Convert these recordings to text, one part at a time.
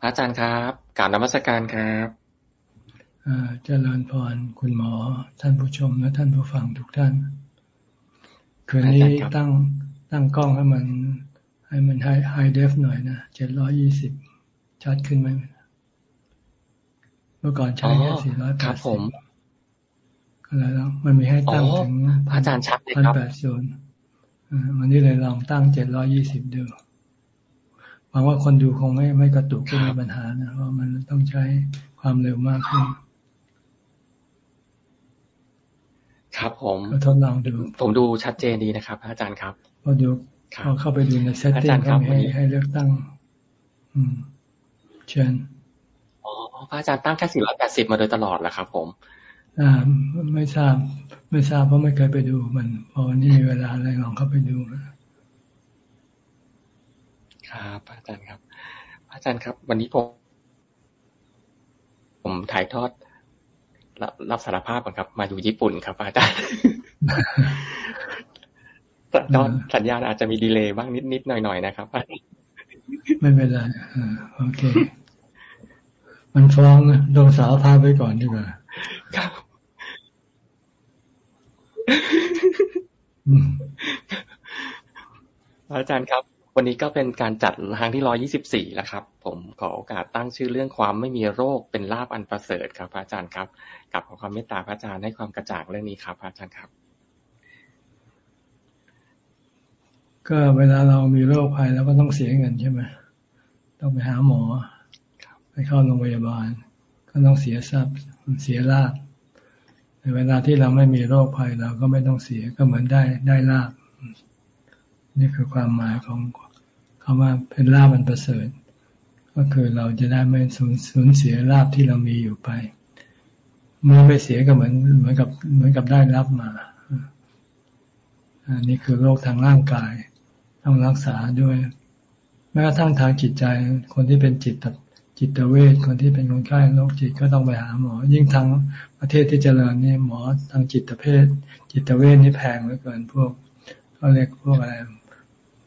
พระอาจารย์ครับกราบนมัสการครับเจริญพรคุณหมอ ท่านผู้ชมและท่านผู้ฟังทุกท่านคืนนี้ตั้งตั้งกล้องให้มัน ให้มันไฮไฮเดฟหน่อยนะเจ็ดร้อยี่สิบชัดขึ้นไหมเมื่อก่อนใช้แค่สี่ร้อยแปดสิบอะไรแล้วมันมีให้ตั้งถึงอาจารย์ชัดเลยครับพันแปดศูนย์วันนี้เลยลองตั้งเจ็ดร้อยี่สิบดู หวังว่าคนดูคงไม่ไม่กระตุกไม่มีปัญหานะเพราะมันต้องใช้ความเร็วมากขึ้น ครับผมทดลองดู ผมดูชัดเจนดีนะครับ อาจารย์ครับพอดูพอเข้าไปดูในเซตติ้งก็ให้ให้เลือกตั้ง อืม เชิญอ๋อพระอาจารย์ตั้งแค่สี่ร้อยแปดสิบมาโดยตลอดแหละครับ ผม อ่า ไม่ทราบ ไม่ทราบเพราะไม่เคยไปดูมันพอนี่มีเวลาอะไรลองเข้าไปดู ครับอาจารย์ครับ อาจารย์ครับ วันนี้ผม ผมถ่ายทอด รับสารภาพครับ มาอยู่ญี่ปุ่นครับ อาจารย์ตอนสัญญาณอาจจะมีดีเลย์บ้างนิดนิดหน่อยหน่อยนะครับไม่เป็นไรโอเค มันฟ้องนะโดนสาวพาไปก่อนดีกว่าครับอาจารย์ครับ วันนี้ก็เป็นการจัดครั้งที่ร้อยี่สิบสี่แล้วครับ ผมขอโอกาสตั้งชื่อเรื่องความไม่มีโรคเป็นลาบอันประเสริฐครับพระอาจารย์ครับกับขอความเมตตาพระอาจารย์ให้ความกระจ่างเรื่องนี้ครับพระอาจารย์ครับ ก็เวลาเรามีโรคภัยแล้วก็ต้องเสียเงินใช่ไหมต้องไปหาหมอไปเข้าโรงพยาบาล ก็ต้องเสียทรัพย์เสียลาบในเวลาที่เราไม่มีโรคภัยเราก็ไม่ต้องเสียก็เหมือนได้ได้ลาบนี่คือความหมายของ คำว่าเป็นลาบอันประเสริฐ ก็คือเราจะได้ไม่สูญสูญเสียลาบที่เรามีอยู่ไปเมื่อไม่เสียก็เหมือนเหมือนกับเหมือนกับได้รับมาอันนี้คือโรคทางร่างกาย ต้องรักษาด้วยแม้กระทั่งทางจิตใจ คนที่เป็นจิตจิตเวชคนที่เป็นคนไข้โรคจิตก็ต้องไปหาหมอ ยิ่งทางประเทศที่เจริญนี่หมอทางจิตเภทจิตเวชนี่แพงเหลือเกินพวกเขาเรียกพวกอะไร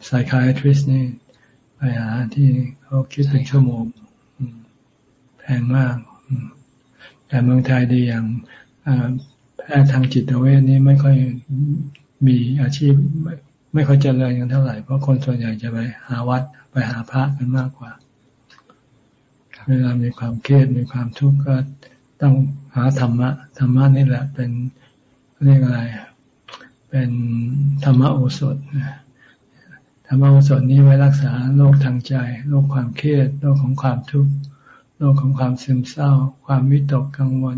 ไซคายทริสนี่ หาที่เขาคิดเป็นชั่วโมงแพงมาก แต่เมืองไทยดีอย่างแพทย์ทางจิตเวชนี่ไม่ค่อยมีอาชีพไม่ไม่ค่อยเจริญกันเท่าไหร่เพราะคนส่วนใหญ่จะไปหาวัดไปหาพระกันมากกว่า เวลามีความเครียดมีความทุกข์ก็ต้องหาธรรมะธรรมะนี่แหละเป็นเรียกอะไร เป็นธรรมะโอสถ ธรรมโอสถนี้ไว้รักษาโรคทางใจ โรคความเครียด โรคของความทุกข์ โรคของความซึมเศร้า ความวิตกกังวล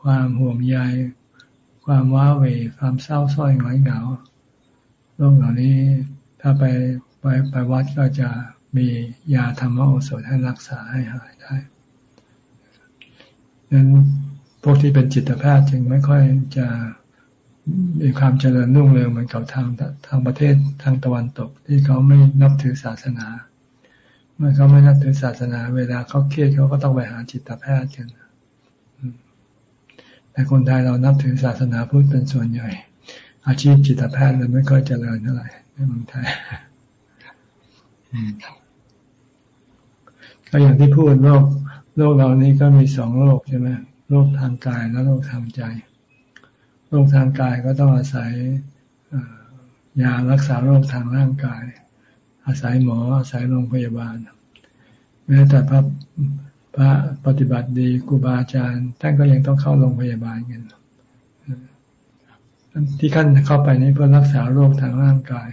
ความห่วงใย ความว้าเหวความเศร้าส้อยหงอยเหงา โรคเหล่านี้ถ้าไปไปไปวัดก็จะมียาธรรมโอสถให้รักษาให้หายได้ดังนั้นพวกที่เป็นจิตแพทย์จึงไม่ค่อยจะ มีความเจริญรุ่งเรืองเหมือนกับทางทางประเทศทางตะวันตก ที่เขาไม่นับถือศาสนา เมื่อเขาไม่นับถือศาสนา เวลาเขาเครียดเขาก็ต้องไปหาจิตแพทย์กันแต่คนไทยเรานับถือศาสนาพุทธเป็นส่วนใหญ่ อาชีพจิตแพทย์เลยไม่ค่อยเจริญเท่าไหร่ในเมืองไทยก็อย่างที่พูดโรคโรคเรานี้ก็มีสองโรคใช่ไหมโรคทางกายและโรคทางใจ รคทางกายก็ต้องอาศัยยารักษาโรคทางร่างกาย อาศัยหมออาศัยโรงพยาบาล แม้แต่พระพระปฏิบัติดีครูบาอาจารย์ท่านก็ยังต้องเข้าโรงพยาบาลกันที่ขั้นเข้าไปนี้เพื่อรักษาโรคทางร่างกาย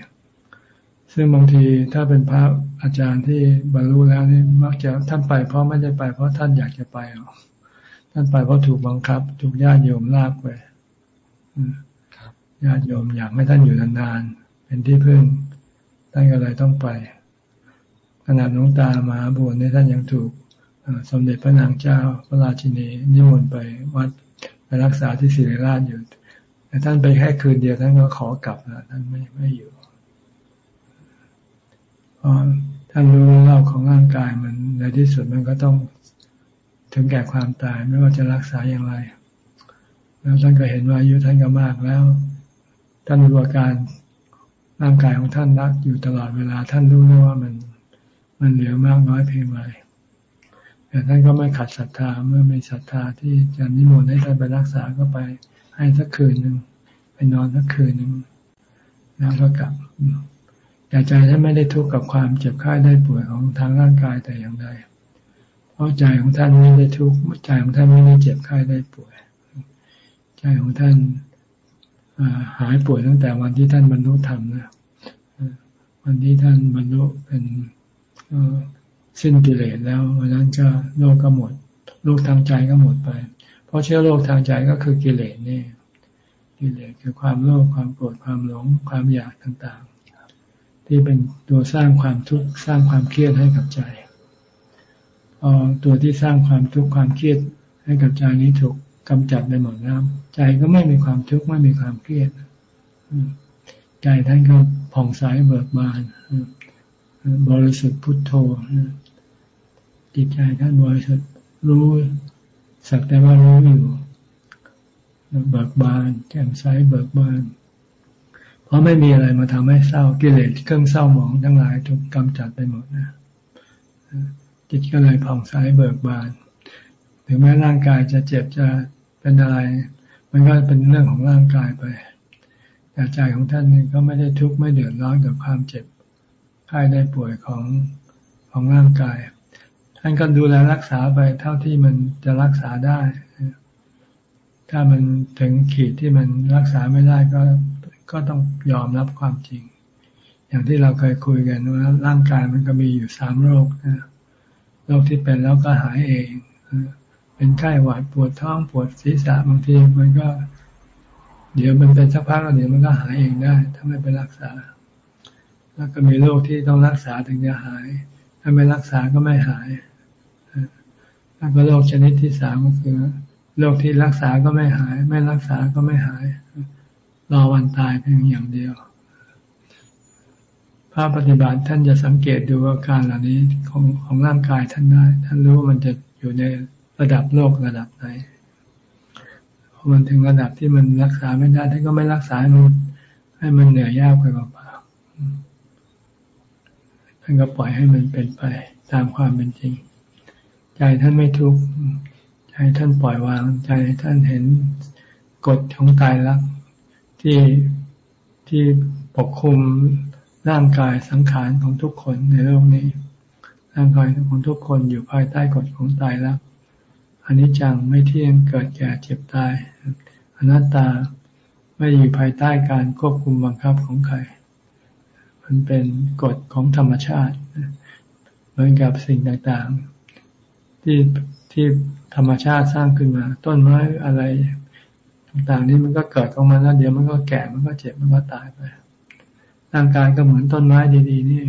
ซึ่งบางทีถ้าเป็นพระอาจารย์ที่บรรลุแล้วนี่มักจะท่านไปเพราะไม่ได้ไปเพราะท่านอยากจะไปท่านไปเพราะถูกบังคับ ถูกญาติโยมลากไป ญาติโยมอยากให้ท่านอยู่นานๆเป็นที่พึ่งท่านก็เลยต้องไป ขนาดน้องตามาบวชในท่านยังถูกสมเด็จพระนางเจ้าพระราชินีนิมนต์ไปวัดไปรักษาที่ศิริราชอยู่แต่ท่านไปแค่คืนเดียวท่านก็ขอกลับแล้วท่านไม่ไม่อยู่เพราะท่านรู้เล่าของร่างกายมันในที่สุดมันก็ต้องถึงแก่ความตายไม่ว่าจะรักษาอย่างไร แล้วท่านก็เห็นว่าอายุท่านก็มากแล้วท่านรู้อาการร่างกายของท่านรักอยู่ตลอดเวลาท่านรู้ว่ามันมันเหลือมากน้อยเพียงไรแต่ท่านก็ไม่ขัดศรัทธาเมื่อมีศรัทธาที่จะนิมนต์ให้ท่านไปรักษาก็ไปให้สักคืนหนึ่งไปนอนสักคืนหนึ่งแล้วก็กลับแต่ใจท่านไม่ได้ทุกข์กับความเจ็บไข้ได้ป่วยของทางร่างกายแต่อย่างใดเพราะใจของท่านไม่ได้ทุกข์ใจของท่านไม่ได้เจ็บไข้ได้ป่วย ใจของท่านหายป่วยตั้งแต่วันที่ท่านบรรลุธรรมนะวันที่ท่านบรรลุเป็นสิ้นกิเลสแล้ววันนั้นก็โรคก็หมดโรคทางใจก็หมดไป เพราะเชื้อโรคทางใจก็คือกิเลสนี่กิเลสคือความโลภความโกรธความหลงความอยากต่างๆ ที่เป็นตัวสร้างความทุกข์สร้างความเครียดให้กับใจพอตัวที่สร้างความทุกข์ความเครียดให้กับใจนี้ถูก กำจัดไปหมดแล้วใจก็ไม่มีความทุกข์ไม่มีความเครียดใจท่านก็ผ่องใสเบิกบานบริสุทธิ์พุทโธจิตใจท่านบริสุทธิ์รู้สักแต่ว่ารู้อยู่เบิกบานแจ่มใสเบิกบาน เพราะไม่มีอะไรมาทำให้เศร้ากิเลสเครื่องเศร้าหมองทั้งหลายถูกกำจัดไปหมดนะจิตก็เลยผ่องใสเบิกบาน ถึงแม้ร่างกายจะเจ็บจะ เป็นอะไร มันก็เป็นเรื่องของร่างกายไป แต่ใจของท่านนี่ก็ไม่ได้ทุกข์ไม่เดือดร้อนกับความเจ็บไข้ได้ป่วยของของร่างกาย ท่านก็ดูแลรักษาไปเท่าที่มันจะรักษาได้ ถ้ามันถึงขีดที่มันรักษาไม่ได้ก็ก็ต้องยอมรับความจริง อย่างที่เราเคยคุยกันว่าร่างกายมันก็มีอยู่สามโรคโรคที่เป็นแล้วก็หายเอง เป็นไข้หวัดปวดท้องปวดศีรษะบางทีมันก็ เดี๋ยวมันเป็นสักพักแล้วเดี๋ยวมันก็หายเองได้ ถ้าไม่ไปรักษา แล้วก็มีโรคที่ต้องรักษาถึงจะหาย ถ้าไม่รักษาก็ไม่หายแล้วก็โรคชนิดที่สามก็คือโรคที่รักษาก็ไม่หาย ไม่รักษาก็ไม่หาย รอวันตายเพียงอย่างเดียวพระปฏิบัติท่านจะสังเกตดูอาการเหล่านี้ของของร่างกายท่านได้ ท่านรู้ว่ามันจะอยู่ใน ระดับโลกระดับไหนพอมันถึงระดับที่มันรักษาไม่ได้ท่านก็ไม่รักษาให้มันให้มันเหนื่อยยากไปเปล่าๆท่านก็ปล่อยให้มันเป็นไปตามความเป็นจริง ใจท่านไม่ทุกข์ใจท่านปล่อยวาง ใจท่านเห็นกฎของตายรักที่ที่ปกคุมร่างกายสังขารของทุกคนในโลกนี้ ร่างกายของทุกคนอยู่ภายใต้กฎของตายรัก อนิจจังไม่เที่ยงเกิดแก่เจ็บตาย อนัตตาไม่อยู่ภายใต้การควบคุมบังคับของใคร มันเป็นกฎของธรรมชาติ เหมือนกับสิ่งต่างๆ ที่ที่ธรรมชาติสร้างขึ้นมา ต้นไม้อะไรต่างๆ นี้มันก็เกิดของมันแล้วเดี๋ยวมันก็แก่มันก็เจ็บมันก็ตายไปร่างกายก็เหมือนต้นไม้ดีๆนี่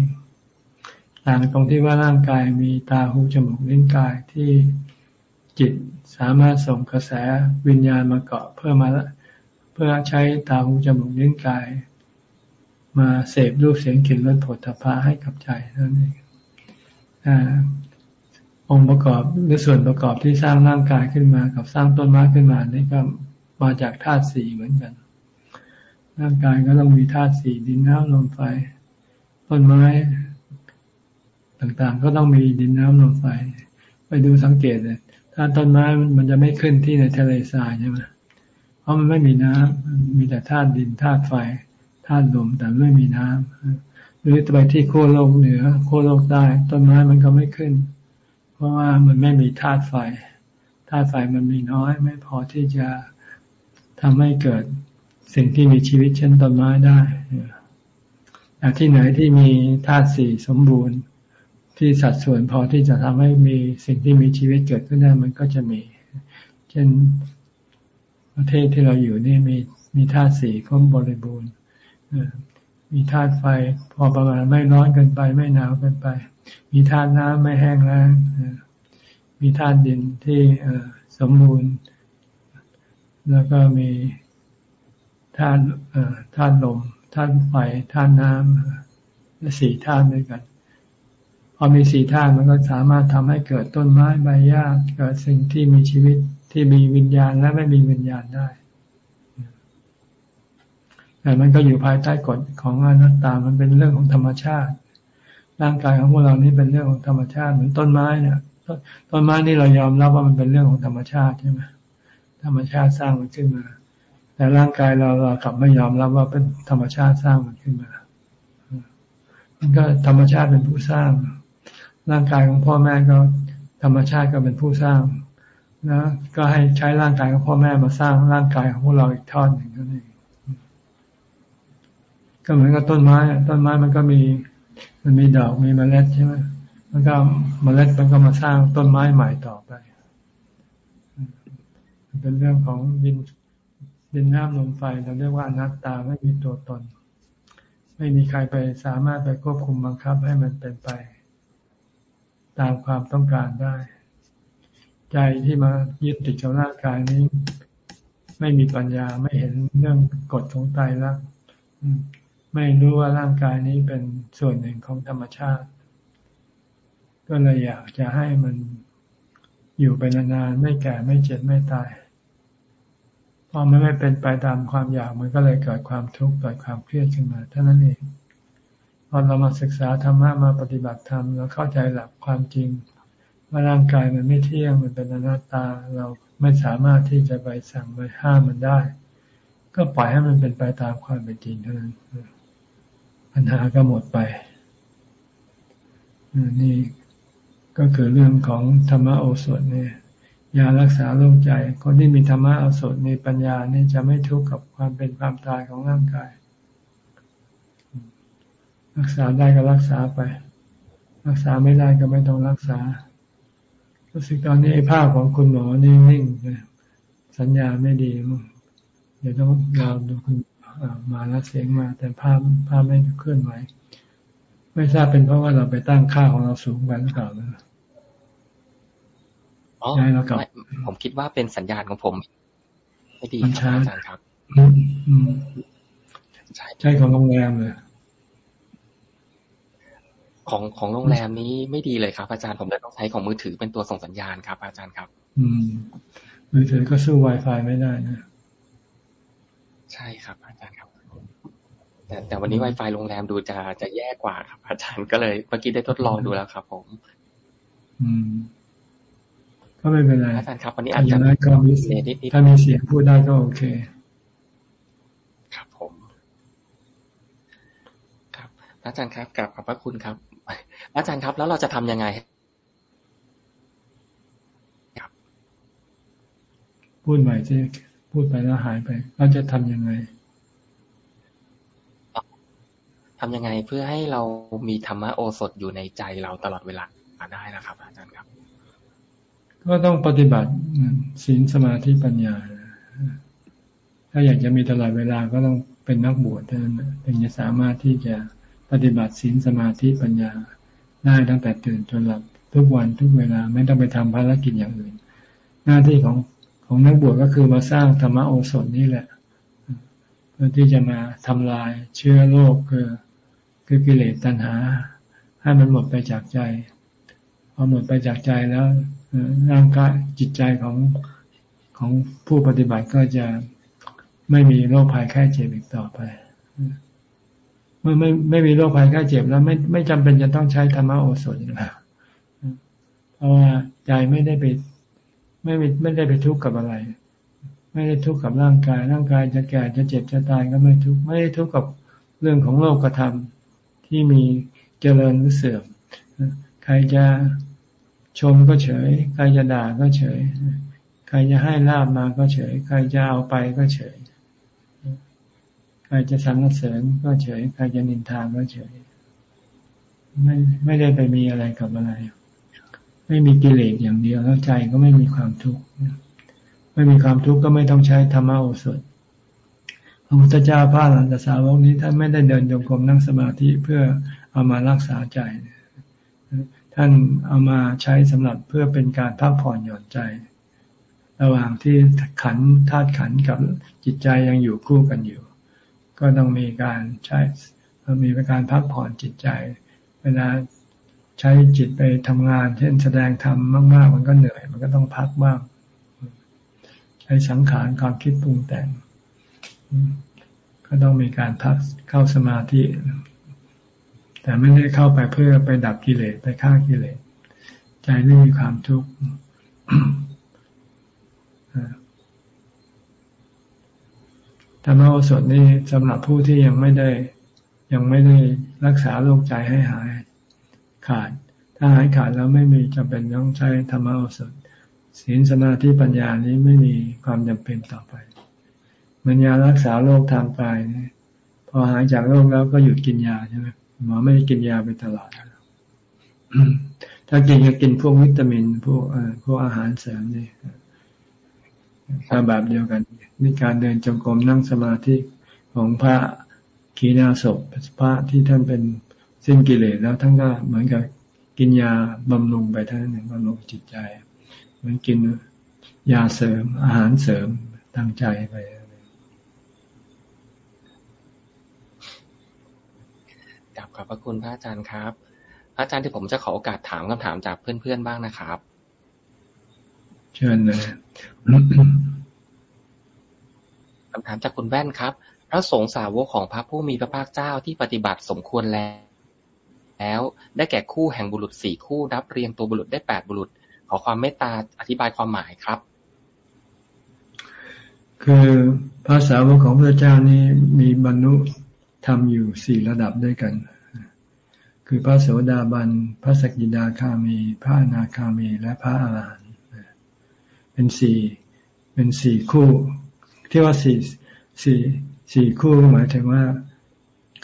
ต่างตรงที่ว่าร่างกายมีตาหูจมูกลิ้นกายที่ จิต สามารถส่งกระแสวิญญาณมาเกาะเพื่อมาเพื่อใช้ตาหูจมูกลิ้นกาย มาเสพรูปเสียงกลิ่นรสผลทพะให้กับใจนั่นเององค์ประกอบหรือส่วนประกอบที่สร้างร่างกายขึ้นมากับสร้างต้นไม้ขึ้นมานี่ก็มาจากธาตุสี่เหมือนกัน ร่างกายก็ต้องมีธาตุสี่ดินน้ำลมไฟ ต้นไม้ต่างๆ ก็ต้องมีดินน้ำลมไฟ ไปดูสังเกตเลย ถ้าต้นไม้มันจะไม่ขึ้นที่ในทะเลทรายใช่ไหมเพราะมันไม่มีน้ำมีแต่ธาตุดินธาตุไฟธาตุลมแต่ไม่มีน้ำหรือไปที่โคโลกเหนือ โคโลกใต้ต้นไม้มันก็ไม่ขึ้น เพราะว่ามันไม่มีธาตุไฟธาตุไฟมันมีน้อย ไม่พอที่จะทำให้เกิดสิ่งที่มีชีวิตเช่นต้นไม้ได้แต่ที่ไหนที่มีธาตุสี่สมบูรณ์ ที่สัดส่วนพอที่จะทำให้มีสิ่งที่มีชีวิตเกิดขึ้นได้มันก็จะมี เช่นประเทศที่เราอยู่นี่มีมีธาตุสี่ครบบริบูรณ์มีธาตุไฟ พอประมาณไม่ร้อนเกินไป ไม่หนาวเกินไป มีธาตุน้ำไม่แห้งแล้งมีธาตุดินที่สมบูรณ์ แล้วก็มีธาตุธาตุลมธาตุไฟธาตุน้ำและสี่ธาตุด้วยกัน อมีสี่ธาตุมันก็สามารถทำให้เกิดต้นไม้ใบหญ้าเกิดสิ่งที่มีชีวิตที่มีวิญญาณและไม่มีวิญญาณได้แต่มันก็อยู่ภายใต้กฎของอนัตตา มันเป็นเรื่องของธรรมชาติ ร่างกายของพวกเรานี้เป็นเรื่องของธรรมชาติเหมือนต้นไม้เนี่ยต้นไม้นี่เรายอมรับว่ามันเป็นเรื่องของธรรมชาติใช่ไหมธรรมชาติสร้างมันขึ้นมา แต่ร่างกายเราเรากลับไม่ยอมรับว่าเป็นธรรมชาติสร้างมันขึ้นมา มันก็ธรรมชาติเป็นผู้สร้าง ร่างกายของพ่อแม่ก็ธรรมชาติก็เป็นผู้สร้างนะก็ให้ใช้ร่างกายของพ่อแม่มาสร้างร่างกายของพวกเราอีกทอดหนึ่งนั่นเองก็เหมือนกับต้นไม้ต้นไม้มันก็มี มันมีดอกมีเมล็ดใช่ไหมมันก็เมล็ดมันก็มาสร้างต้นไม้ใหม่ต่อไป เป็นเรื่องของดินดินน้ำลมไฟเราเรียกว่าอนัตตาไม่มีตัวตน ไม่มีใครไปสามารถไปควบคุมบังคับให้มันเป็นไป ตามความต้องการได้ ใจที่มายึดติดกับร่างกายนี้ ไม่มีปัญญาไม่เห็นเรื่องกฎของตายรักไม่รู้ว่าร่างกายนี้เป็นส่วนหนึ่งของธรรมชาติ ก็เลยอยากจะให้มันอยู่ไปนานๆไม่แก่ไม่เจ็บไม่ตายพอมันไม่เป็นไปตามความอยากมันก็เลยเกิดความทุกข์เกิดความเครียดขึ้นมาเท่านั้นเอง พอเรามาศึกษาธรรมะมาปฏิบัติธรรมเราเข้าใจหลักความจริง ว่าร่างกายมันไม่เที่ยงมันเป็นอนัตตาเราไม่สามารถที่จะไปสั่งไปห้ามมันได้ ก็ปล่อยให้มันเป็นไปตามความเป็นจริงเท่านั้นปัญหาก็หมดไปนี่ก็คือเรื่องของธรรมโอสถเนี่ยยารักษาโรคใจ คนที่มีธรรมะอสดมีปัญญานี่จะไม่ทุกข์กับความเป็นความตายของร่างกาย รักษาได้ก็รักษาไป รักษาไม่ได้ก็ไม่ต้องรักษารู้สึกตอนนี้ภาพของคุณหมอนิ่งๆสัญญาไม่ดีมั้งเดี๋ยวต้องรอดูคุณมาแล้วเสียงมา แต่ภาพภาพไม่เคลื่อนไหวไม่ทราบเป็นเพราะว่าเราไปตั้งค่าของเราสูงไปหรือเปล่านะอ๋อผมคิดว่าเป็นสัญญาณของผม ไม่ดีครับอาจารย์ครับใช่ของโรงแรมเลย ของของโรงแรมนี้ไม่ดีเลยครับ อาจารย์ผมเลยต้องใช้ของมือถือเป็นตัวส่งสัญญาณครับ อาจารย์ครับ อืม มือถือก็สู้ Wi-Fi ไม่ได้นะ ใช่ครับ อาจารย์ครับ แต่แต่วันนี้ Wi-Fi โรงแรมดูจะจะแย่กว่าครับ อาจารย์ก็เลยเมื่อกี้ได้ทดลองดูแล้วครับ ผม อืมก็ไม่เป็นไรอาจารย์ครับวันนี้อาจจะก็มีเสียงถ้ามีเสียงพูดได้ก็โอเค ครับผม ครับอาจารย์ครับกับขอบพระคุณครับ อาจารย์ครับ แล้วเราจะทำยังไงครับพูดใหม่ที่พูดไปแล้วหายไป เราจะทำยังไงทำยังไงเพื่อให้เรามีธรรมะโอสถอยู่ในใจเราตลอดเวลาได้นะครับ อาจารย์ครับ ก็ต้องปฏิบัติศีลสมาธิปัญญา ถ้าอยากจะมีตลอดเวลาก็ต้องเป็นนักบวชเท่านั้นถึงจะสามารถที่จะปฏิบัติศีลสมาธิปัญญา ได้ตั้งแต่ตื่นจนหลับทุกวันทุกเวลาไม่ต้องไปทำภารกิจอย่างอื่น หน้าที่ของของนักบวชก็คือมาสร้างธรรมโอสถนี่แหละเพื่อที่จะมาทำลายเชื้อโรคคือคือกิเลสตัณหา ให้มันหมดไปจากใจพอหมดไปจากใจแล้วร่างกายจิตใจของของผู้ปฏิบัติก็จะไม่มีโรคภัยไข้เจ็บอีกต่อไป เมื่อไม่ไม่มีโรคภัยไข้เจ็บแล้วไม่ไม่จำเป็นจะต้องใช้ธรรมโอสถแล้วเพราะว่าใจไม่ได้ไปไม่ไม่ได้ไปทุกข์กับอะไร ไม่ได้ทุกข์กับร่างกาย ร่างกายจะแก่จะเจ็บจะตายก็ไม่ทุกข์ไม่ได้ทุกข์กับเรื่องของโลกธรรมที่มีเจริญหรือเสื่อมใครจะชมก็เฉย ใครจะด่าก็เฉย ใครจะให้ลาบมาก็เฉย ใครจะเอาไปก็เฉยใค รจะสรรเสริญก็เฉย ใครจะนินทาก็เฉย ไม่ไม่ได้ไปมีอะไรกับอะไร ไม่มีกิเลสอย่างเดียวแล้วใจก็ไม่มีความทุกข์ไม่มีความทุกข์ก็ไม่ต้องใช้ธรรมโอสถพระพุทธเจ้าพระหลันตสาวกนี้ท่านไม่ได้เดินโยกรมนั่งสมาธิเพื่อเอามารักษาใจ ท่านเอามาใช้สำหรับเพื่อเป็นการพักผ่อนหย่อนใจ ระหว่างที่ขันธาตุขันกับจิตใจยังอยู่คู่กันอยู่ ก็ต้องมีการใช้มีการพักผ่อนจิตใจ เวลาใช้จิตไปทำงาน เช่นแสดงธรรมมาก ๆ มันก็เหนื่อย มันก็ต้องพักบ้าง ใช้สังขารความคิดปรุงแต่ง ก็ต้องมีการพักเข้าสมาธิ แต่ไม่ได้เข้าไปเพื่อไปดับกิเลสไปฆ่ากิเลส ใจไม่มีความทุกข์ ธรรมโอสถนี่สำหรับผู้ที่ยังไม่ได้ ยังไม่ได้รักษาโรคใจให้หายขาด ถ้าหายขาดแล้วไม่มีจำเป็นต้องใช้ธรรมโอสถศีลสมาธิปัญญานี้ไม่มีความจำเป็นต่อไปมันยารักษาโรคทางกายนี่พอหายจากโรคแล้วก็หยุดกินยาใช่ไหมหมอไม่ได้กินยาไปตลอดถ้ากินก็กินพวกวิตามิน พวกพวกอาหารเสริมนี่ ก็แบบเดียวกันนี่การเดินจงกรมนั่งสมาธิของพระขีณาศพพระที่ท่านเป็นสิ้นกิเลสแล้วท่านก็เหมือนกับกินยาบำรุงไปท่านหนึ่งบำรุงจิตใจ เหมือนกินยาเสริมอาหารเสริมทางใจไปกลับขอบพระคุณพระอาจารย์ครับ อาจารย์ที่ผมจะขอโอกาสถามคำถามจากเพื่อนๆบ้างนะครับ เชิญเลยคำถามจากคุณแว่นครับ พระสงฆ์สาวกของพระผู้มีพระภาคเจ้าที่ปฏิบัติสมควรแล้ว แล้วได้แก่คู่แห่งบุรุษสี่คู่นับเรียงตัวบุรุษได้แปดบุรุษ ขอความเมตตาอธิบายความหมายครับ คือภาษาวกของพระเจ้านี้มีบรรลุธรรมอยู่สี่ระดับด้วยกัน คือพระโสดาบัน พระสกิดาคามี พระอนาคามี และพระอาหารหันต์ เป็นสี่เป็นสี่คู่ ที่ว่าสี่สี่สี่คู่หมายถึงว่า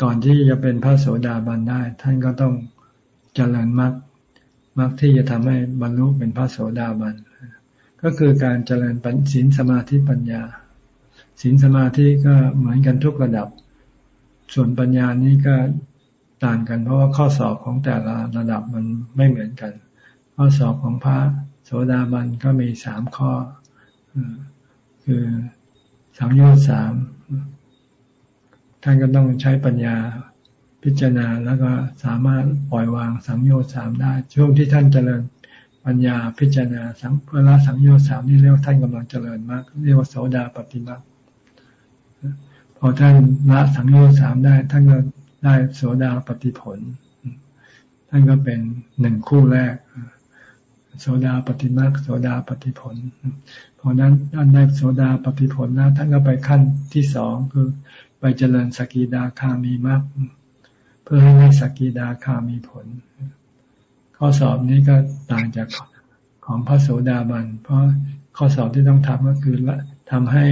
ก่อนที่จะเป็นพระโสดาบันได้ ท่านก็ต้องเจริญมรรคมรรคที่จะทำให้บรรลุเป็นพระโสดาบัน ก็คือการเจริญปัญศีลสมาธิปัญญาศีลสมาธิก็เหมือนกันทุกระดับ ส่วนปัญญานี้ก็ต่างกันเพราะว่าข้อสอบของแต่ละระดับมันไม่เหมือนกัน ข้อสอบของพระ โสดาบันก็มีสามข้อ คือสังโยชน์สามท่านก็ต้องใช้ปัญญาพิจารณาแล้วก็สามารถปล่อยวางสังโยชน์สามได้ ช่วงที่ท่านเจริญปัญญาพิจารณาสังเพื่อละสังโยชน์สามนี่เรียกว่าท่านกำลังเจริญมาก เรียกว่าโสดาปฏิมาพอท่านละสังโยชน์สามได้ ท่านก็ได้โสดาปฏิผล ท่านก็เป็นหนึ่งคู่แรก โสดาปฏิมาโสดาปฏิผลพอนั้นท่านได้โสดาปฏิผลแล้วท่านก็ไปขั้นที่สองคือไปเจริญสกิดาคามีมากเพื่อให้ได้สกิดาคามีผล ข้อสอบนี้ก็ต่างจากของพระโสดาบัน เพราะข้อสอบที่ต้องทำก็คือทำให้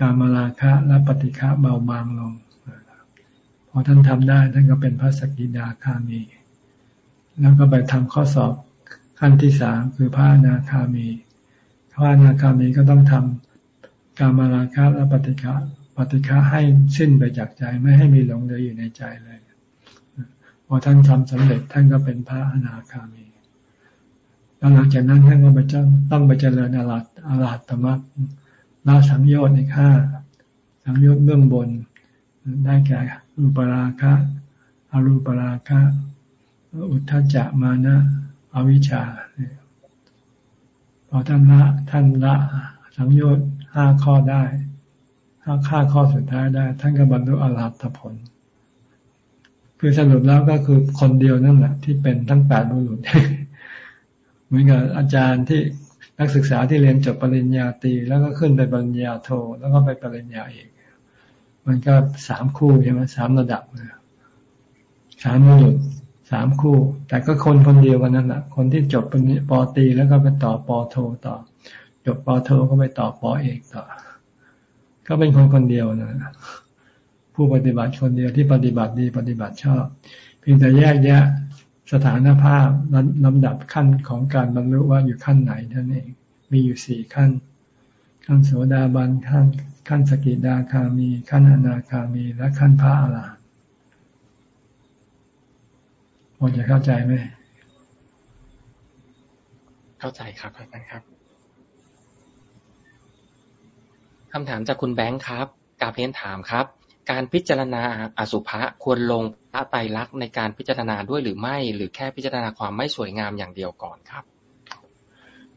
การมาราคะและปฏิฆะเบาบางลงพอท่านทำได้ท่านก็เป็นพระสกิดาคามี แล้วก็ไปทำข้อสอบ ขั้นที่สามคือพระนาคามีพระอนาคามีก็ต้องทำการมาราคะและปฏิฆะปฏิฆะให้สิ้นไปจากใจไม่ให้มีหลงเหลืออยู่ในใจเลยพอท่านทำสำเร็จท่านก็เป็นพระอนาคามีแล้วหลังจากนั้นท่านก็ไปจ้องต้องไปเจริญอาลัตอาลัตตมะลาสังโยชน์ในข้าสังโยชน์เบื้องบน ได้แก่รูปราคะ อรูปราคะ อุทธจักมานะ อวิชชาพอท่านละท่านละสังโยชน์ห้าข้อได้ห้าข้าข้อสุดท้ายได้ ท่านก็บรรลุอรหัตผล คือสรุปแล้วก็คือคนเดียวนั่นแหละที่เป็นทั้งแปดบุรุษเหมือนกับอาจารย์ที่นักศึกษาที่เรียนจบปริญญาตรีแล้วก็ขึ้นไปปริญญาโท แล้วก็ไปปริญญาเอกมันก็สามคู่ใช่ไหมสามระดับสามบุรุษ สามคู่ แต่ก็คนคนเดียวกันนั่นแหละคนที่จบปอตีแล้วก็ไปต่อปอโทต่อ จบปอโทก็ไปต่อปอเอกต่อ ก็เป็นคนคนเดียวนะผู้ปฏิบัติคนเดียวที่ปฏิบัติดีปฏิบัติชอบ เพียงแต่แยกแยะสถานภาพลำดับขั้นของการบรรลุว่าอยู่ขั้นไหนนั่นเอง มีอยู่สี่ขั้น ขั้นโสดาบันขั้นขั้นสกิดาคามี ขั้นอนาคามี และขั้นพระอรหันต์ พอจะเข้าใจไหม เข้าใจครับอาจารย์ครับคำถามจากคุณแบงค์ครับกาเพียนถามครับ การพิจารณาอสุภะควรลงพระไตรลักษณ์ในการพิจารณาด้วยหรือไม่ หรือแค่พิจารณาความไม่สวยงามอย่างเดียวก่อนครับ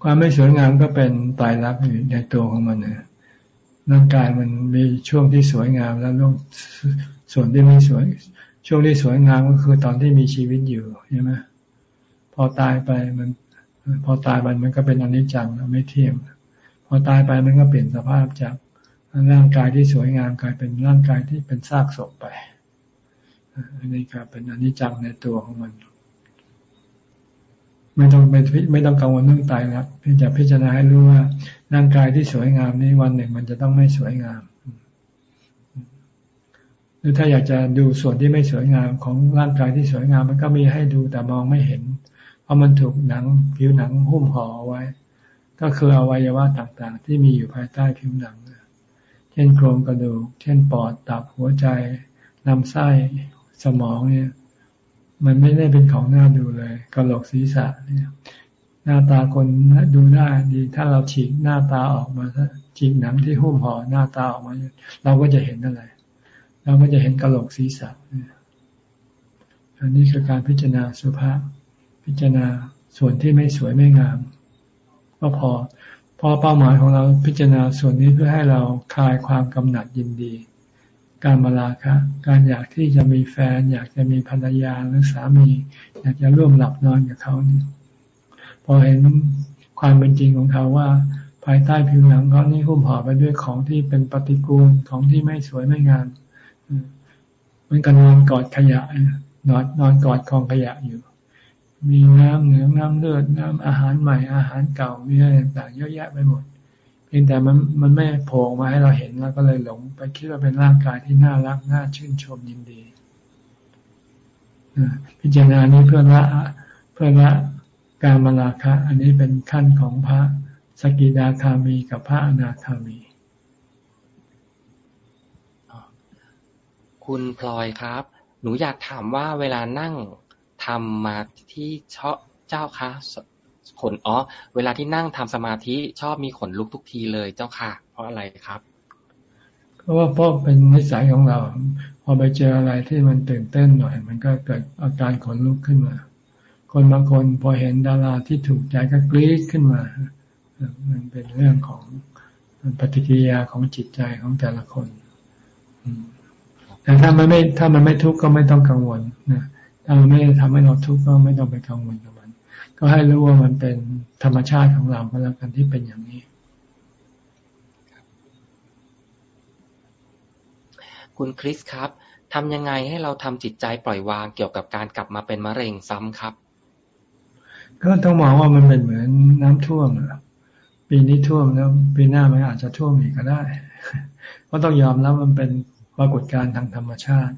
ความไม่สวยงามก็เป็นไตรลักษณ์อยู่ในตัวของมันนะร่างกายมันมีช่วงที่สวยงามแล้วส่วนที่ไม่สวย ช่วงที่สวยงามก็คือตอนที่มีชีวิตอยู่ใช่ไหมพอตายไปมัน พอตายไปมันก็เป็นอนิจจังไม่เที่ยงพอตายไปมันก็เปลี่ยนสภาพจากร่างกายที่สวยงามกลายเป็นร่างกายที่เป็นซากศพไปอันนี้ก็เป็นอนิจจังในตัวของมัน ไม่ต้องไปไม่ต้องกังวลเรื่องตายแล้วเพียงแต่พิจารณาให้รู้ว่าร่างกายที่สวยงามนี้วันหนึ่งมันจะต้องไม่สวยงาม หรือถ้าอยากจะดูส่วนที่ไม่สวยงามของร่างกายที่สวยงาม มันก็มีให้ดูแต่มองไม่เห็น เพราะมันถูกหนังผิวหนังหุ้มห่อไว้ ก็คืออวัยวะต่างๆ ที่มีอยู่ภายใต้ผิวหนัง เช่นโครงกระดูก เช่นปอดตับหัวใจลำไส้สมองเนี่ย มันไม่ได้เป็นของน่าดูเลยกระโหลกศีรษะเนี่ยหน้าตาคนดูได้ดี ถ้าเราฉีกหน้าตาออกมาฉีกหนังที่หุ้มห่อหน้าตาออกมา เราก็จะเห็นอะไร เราก็จะเห็นกระโหลกศีรษะอันนี้คือการพิจารณาสุภาพ พิจารณาส่วนที่ไม่สวยไม่งามก็พอพอเป้าหมายของเราพิจารณาส่วนนี้เพื่อให้เราคลายความกำหนัดยินดี การมาลาคะ การอยากที่จะมีแฟน อยากจะมีภรรยาหรือสามี อยากจะร่วมหลับนอนกับเขานี่พอเห็นความเป็นจริงของเขาว่า ภายใต้ผิวหนังเขานี่หุ้มห่อไปด้วยของที่เป็นปฏิกูลของที่ไม่สวยไม่งาม มันก็นอนกอดขยะนอนนอนกอดกองขยะอยู่ มีน้ำเหนืองน้ำเลือดน้ำอาหารใหม่อาหารเก่ามีอะไรต่างๆเยอะแยะไปหมดเพียงแต่มันมันไม่โผล่มาให้เราเห็นแล้วก็เลยหลงไปคิดว่าเป็นร่างกายที่น่ารักน่าชื่นชมยินดีพิจารณานี้เพื่อละเพื่อละการมลาคะ อันนี้เป็นขั้นของพระสกิดาคามีกับพระอนาคามี คุณพลอยครับ หนูอยากถามว่าเวลานั่งทำมาที่ชอบเจ้าคะขนอ๋อเวลาที่นั่งทำสมาธิชอบมีขนลุกทุกทีเลยเจ้าค่ะ เพราะอะไรครับเพราะว่าเพราะเป็นนิสัยของเรา พอไปเจออะไรที่มันตื่นเต้นหน่อย มันก็เกิดอาการขนลุกขึ้นมา คนบางคนพอเห็นดาราที่ถูกใจก็กรี๊ดขึ้นมา มันเป็นเรื่องของปฏิกิริยาของจิตใจของแต่ละคน แต่ถ้ามันไม่ถ้ามันไม่ทุกข์ก็ไม่ต้องกังวลนะถ้ามันไม่ทำให้เราทุกข์ก็ไม่ต้องไปกังวลกับมัน ก็ให้รู้ว่ามันเป็นธรรมชาติของเราก็แล้วกันที่เป็นอย่างนี้ คุณคริสครับทำยังไงให้เราทำจิตใจปล่อยวางเกี่ยวกับการกลับมาเป็นมะเร็งซ้ำครับ ก็ต้องมองว่ามันเป็นเหมือนน้ำท่วมปีนี้ท่วมแล้วปีหน้ามันอาจจะท่วมอีกก็ได้ก็ต้องยอมรับมันเป็นป รากฏการณ์ทางธรรมชาติ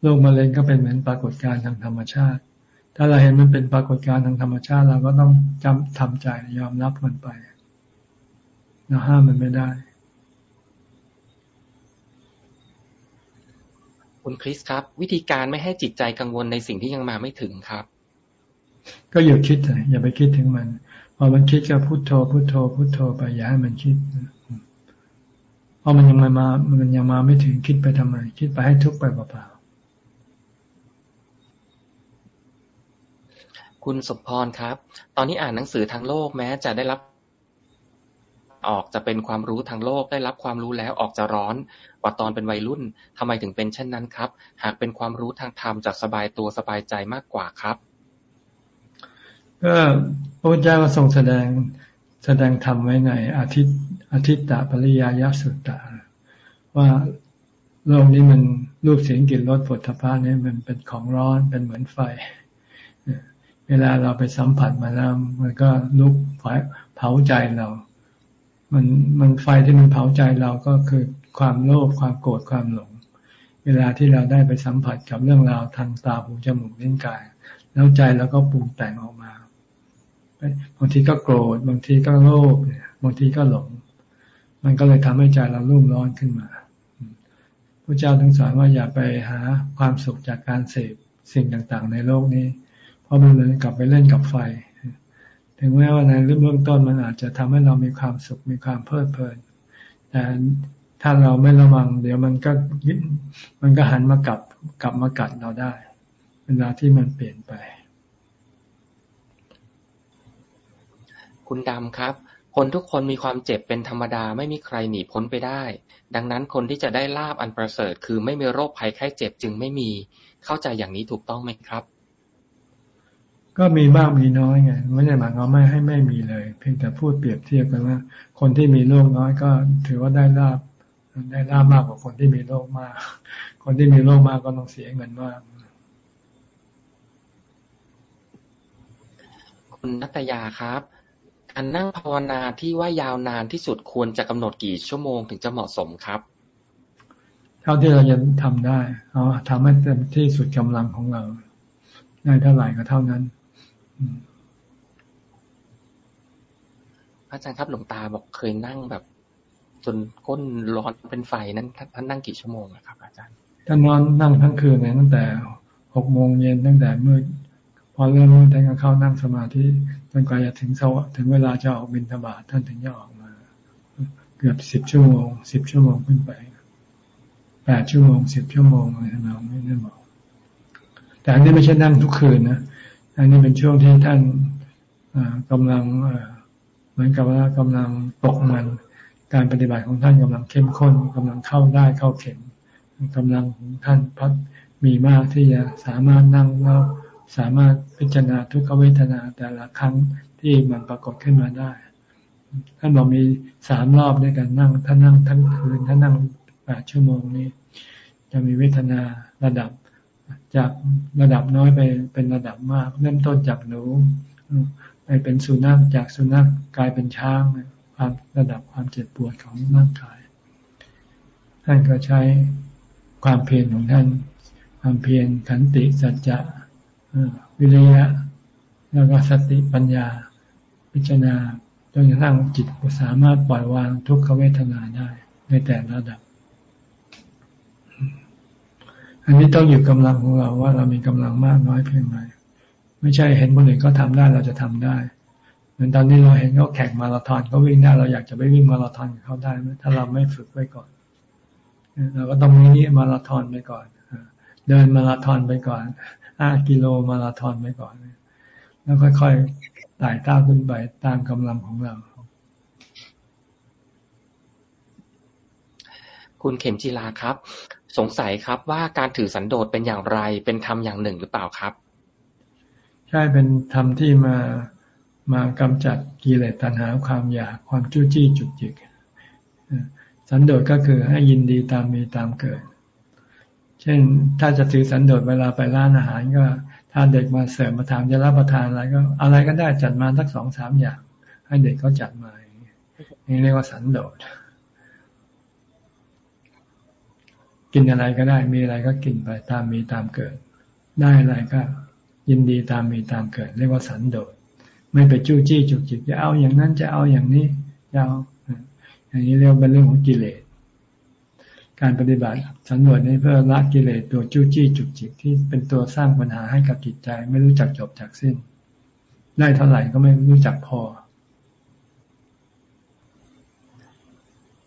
โรคมะเร็งก็เป็นเหมือนปรากฏการณ์ทางธรรมชาติ ถ้าเราเห็นมันเป็นปรากฏการณ์ทางธรรมชาติ เราก็ต้องจำทำใจยอมรับมันไปเราห้ามมันไม่ได้ คุณคริสครับ วิธีการไม่ให้จิตใจกังวลในสิ่งที่ยังมาไม่ถึงครับ ก็อย่าคิดเลยอย่าไปคิดถึงมันพอมันคิดก็พุโทโธพุโทโธพุโทโธไปอย่าให้มันคิด เพราะมันยังมามา มันยังมาไม่ถึงคิดไปทำไม คิดไปให้ทุกข์ไปเปล่าๆคุณสมพรครับ ตอนนี้อ่านหนังสือทางโลกแม้ จะได้รับ ออกจะเป็นความรู้ทางโลกได้รับความรู้แล้วออกจะร้อนกว่าตอนเป็นวัยรุ่นทำไมถึงเป็นเช่นนั้นครับ หากเป็นความรู้ทางธรรมจะสบายตัวสบายใจมากกว่าครับก็พระพุทธเจ้าก็ทรงแสดง แสดงธรรมไว้ในอาทิตย์อาทิตตปริยายสุตตะว่าโลกนี้มันรูปเสียงกลิ่นรสผลทพะนี่มันเป็นของร้อนเป็นเหมือนไฟ เวลาเราไปสัมผัสมาแล้วมันก็ลุกเผาใจเรา มันมันไฟที่มันเผาใจเราก็คือความโลภความโกรธความหลง เวลาที่เราได้ไปสัมผัสกับเรื่องราวทางตาหูจมูกลิ้นกาย แล้วใจเราก็ปรุงแต่งออกมา บางทีก็โกรธบางทีก็โลภบางทีก็หลง มันก็เลยทำให้ใจเรารุ่มร้อนขึ้นมาพระเจ้าทั้งสอนว่าอย่าไปหาความสุขจากการเสพสิ่งต่างๆ ในโลกนี้ เพราะมันเหมือนกับไปเล่นกับไฟ ถึงแม้ว่าในเบื้องต้นมันอาจจะทำให้เรามีความสุขมีความเพลิดเพลิน แต่ถ้าเราไม่ระวัง เดี๋ยวมันก็มันก็หันมากลับกลับมากัดเราได้ เวลาที่มันเปลี่ยนไป คุณดำครับ คนทุกคนมีความเจ็บเป็นธรรมดาไม่มีใครหนีพ้นไปได้ ดังนั้นคนที่จะได้ลาบอันประเสริฐ คือไม่มีโรคภัยไข้เจ็บจึงไม่มี เข้าใจอย่างนี้ถูกต้องไหมครับ ก็มีบ้างมีน้อยไงไม่ได้หมายความไม่ให้ไม่มีเลย เพียงแต่พูดเปรียบเทียบกันว่า คนที่มีโรคน้อยก็ถือว่าได้ลาบได้ลาบมากกว่าคนที่มีโรคมาก คนที่มีโรคมากก็ต้องเสียเงินมาก คุณนัตยาครับ การนั่งภาวนาที่ว่ายาวนานที่สุดควรจะกำหนดกี่ชั่วโมงถึงจะเหมาะสมครับ เท่าที่เราจะทำได้เอาทำให้เต็มที่สุดกำลังของเราได้เท่าไหร่ก็เท่านั้นอาจารย์ครับหลวงตาบอกเคยนั่งแบบ จนก้นร้อนเป็นไฟนั้นท่านนั่งกี่ชั่วโมงครับ อาจารย์ท่านนอนนั่งทั้งคืนเลยตั้งแต่หกโมงเย็นตั้งแต่มืดพอเริ่มมืดท่านก็เข้านั่งสมาธิ จนกว่าจะถึงสวถึงเวลาจะออกบินธบาตท่านถึงจะออกมา เกือบสิบชั่วโมงสิบชั่วโมงขึ้นไปแปดชั่วโมงสิบชั่วโมงอะไรทำนองนี้นั่นบอก แต่อันนี้ไม่ใช่นั่งทุกคืนนะอันนี้เป็นช่วงที่ท่านกำลังเหมือนกับว่ากำลังตกมัน การปฏิบัติของท่านกำลังเข้มข้นกำลังเข้าได้เข้าเข็มกำลังของท่านพักมีมากที่จะสามารถนั่งแล้ว สามารถพิจารณาทุกขเวทนาแต่ละครั้งที่มันปรากฏขึ้นมาได้ ท่านบอกมีสามรอบด้วยกันนั่ง ถ้านั่งทั้งคืน ถ้านั่งแปดชั่วโมงนี้ จะมีเวทนาระดับ จากระดับน้อยไปเป็นระดับมาก เริ่มต้นจากหนูไปเป็นสุนัขจากสุนัขกลายเป็นช้างความระดับความเจ็บปวดของร่างกาย ท่านก็ใช้ความเพียรของท่าน ความเพียรขันติสัจจะ วิริยะ แล้วก็สติปัญญา พิจารณาจนกระทั่งจิตสามารถปล่อยวางทุกขเวทนาได้ในแต่ระดับ อันนี้ต้องอยู่กำลังของเราว่าเรามีกำลังมากน้อยเพียงไรไม่ใช่เห็นคนอื่นเขาทาได้เราจะทำได้เหมือนตอนนี้เราเห็นเขาแข่งมาราธอนเขาวิ่งได้เราอยากจะไปวิ่งมาราธอนกับเขาได้ไหมถ้าเราไม่ฝึกไว้ก่อนเราก็ต้องมีนี้มาราธอนไปก่อนเดินมาราธอนไปก่อน ห้ากิโลมาราธอนไปก่อน แล้วค่อยๆไต่ต้าขึ้นไปตามกำลังของเรา คุณเข็มจีลาครับ สงสัยครับว่าการถือสันโดษเป็นอย่างไร เป็นธรรมอย่างหนึ่งหรือเปล่าครับ ใช่เป็นธรรมที่มามากำจัดกิเลสตัณหาความอยากความจู้จี้จุกจิกสันโดษก็คือให้ยินดีตามมีตามเกิด เช่นถ้าจะถือสันโดษเวลาไปร้านอาหารก็ ถ้าเด็กมาเสิร์ฟมาถามจะรับประทานอะไรก็ อะไรก็ได้จัดมาสักสองสามอย่าง ให้เด็กเขาจัดมานี่เรียกว่าสันโดษกินอะไรก็ได้มีอะไรก็กินไปตามมีตามเกิด ได้อะไรก็ ยินดีตามมีตามเกิด เรียกว่าสันโดษไม่ไปจู้จี้จุกจิกจะเอาอย่างนั้นจะเอาอย่างนี้จะเอาอย่างนี้เรียกเป็นเรื่องของกิเลส การปฏิบัติสันโดษนี้เพื่อละกิเลสตัวจู้จี้จุกจิกที่เป็นตัวสร้างปัญหาให้กับจิตใจ ไม่รู้จักจบจากสิ้น ได้เท่าไหร่ก็ไม่รู้จักพอ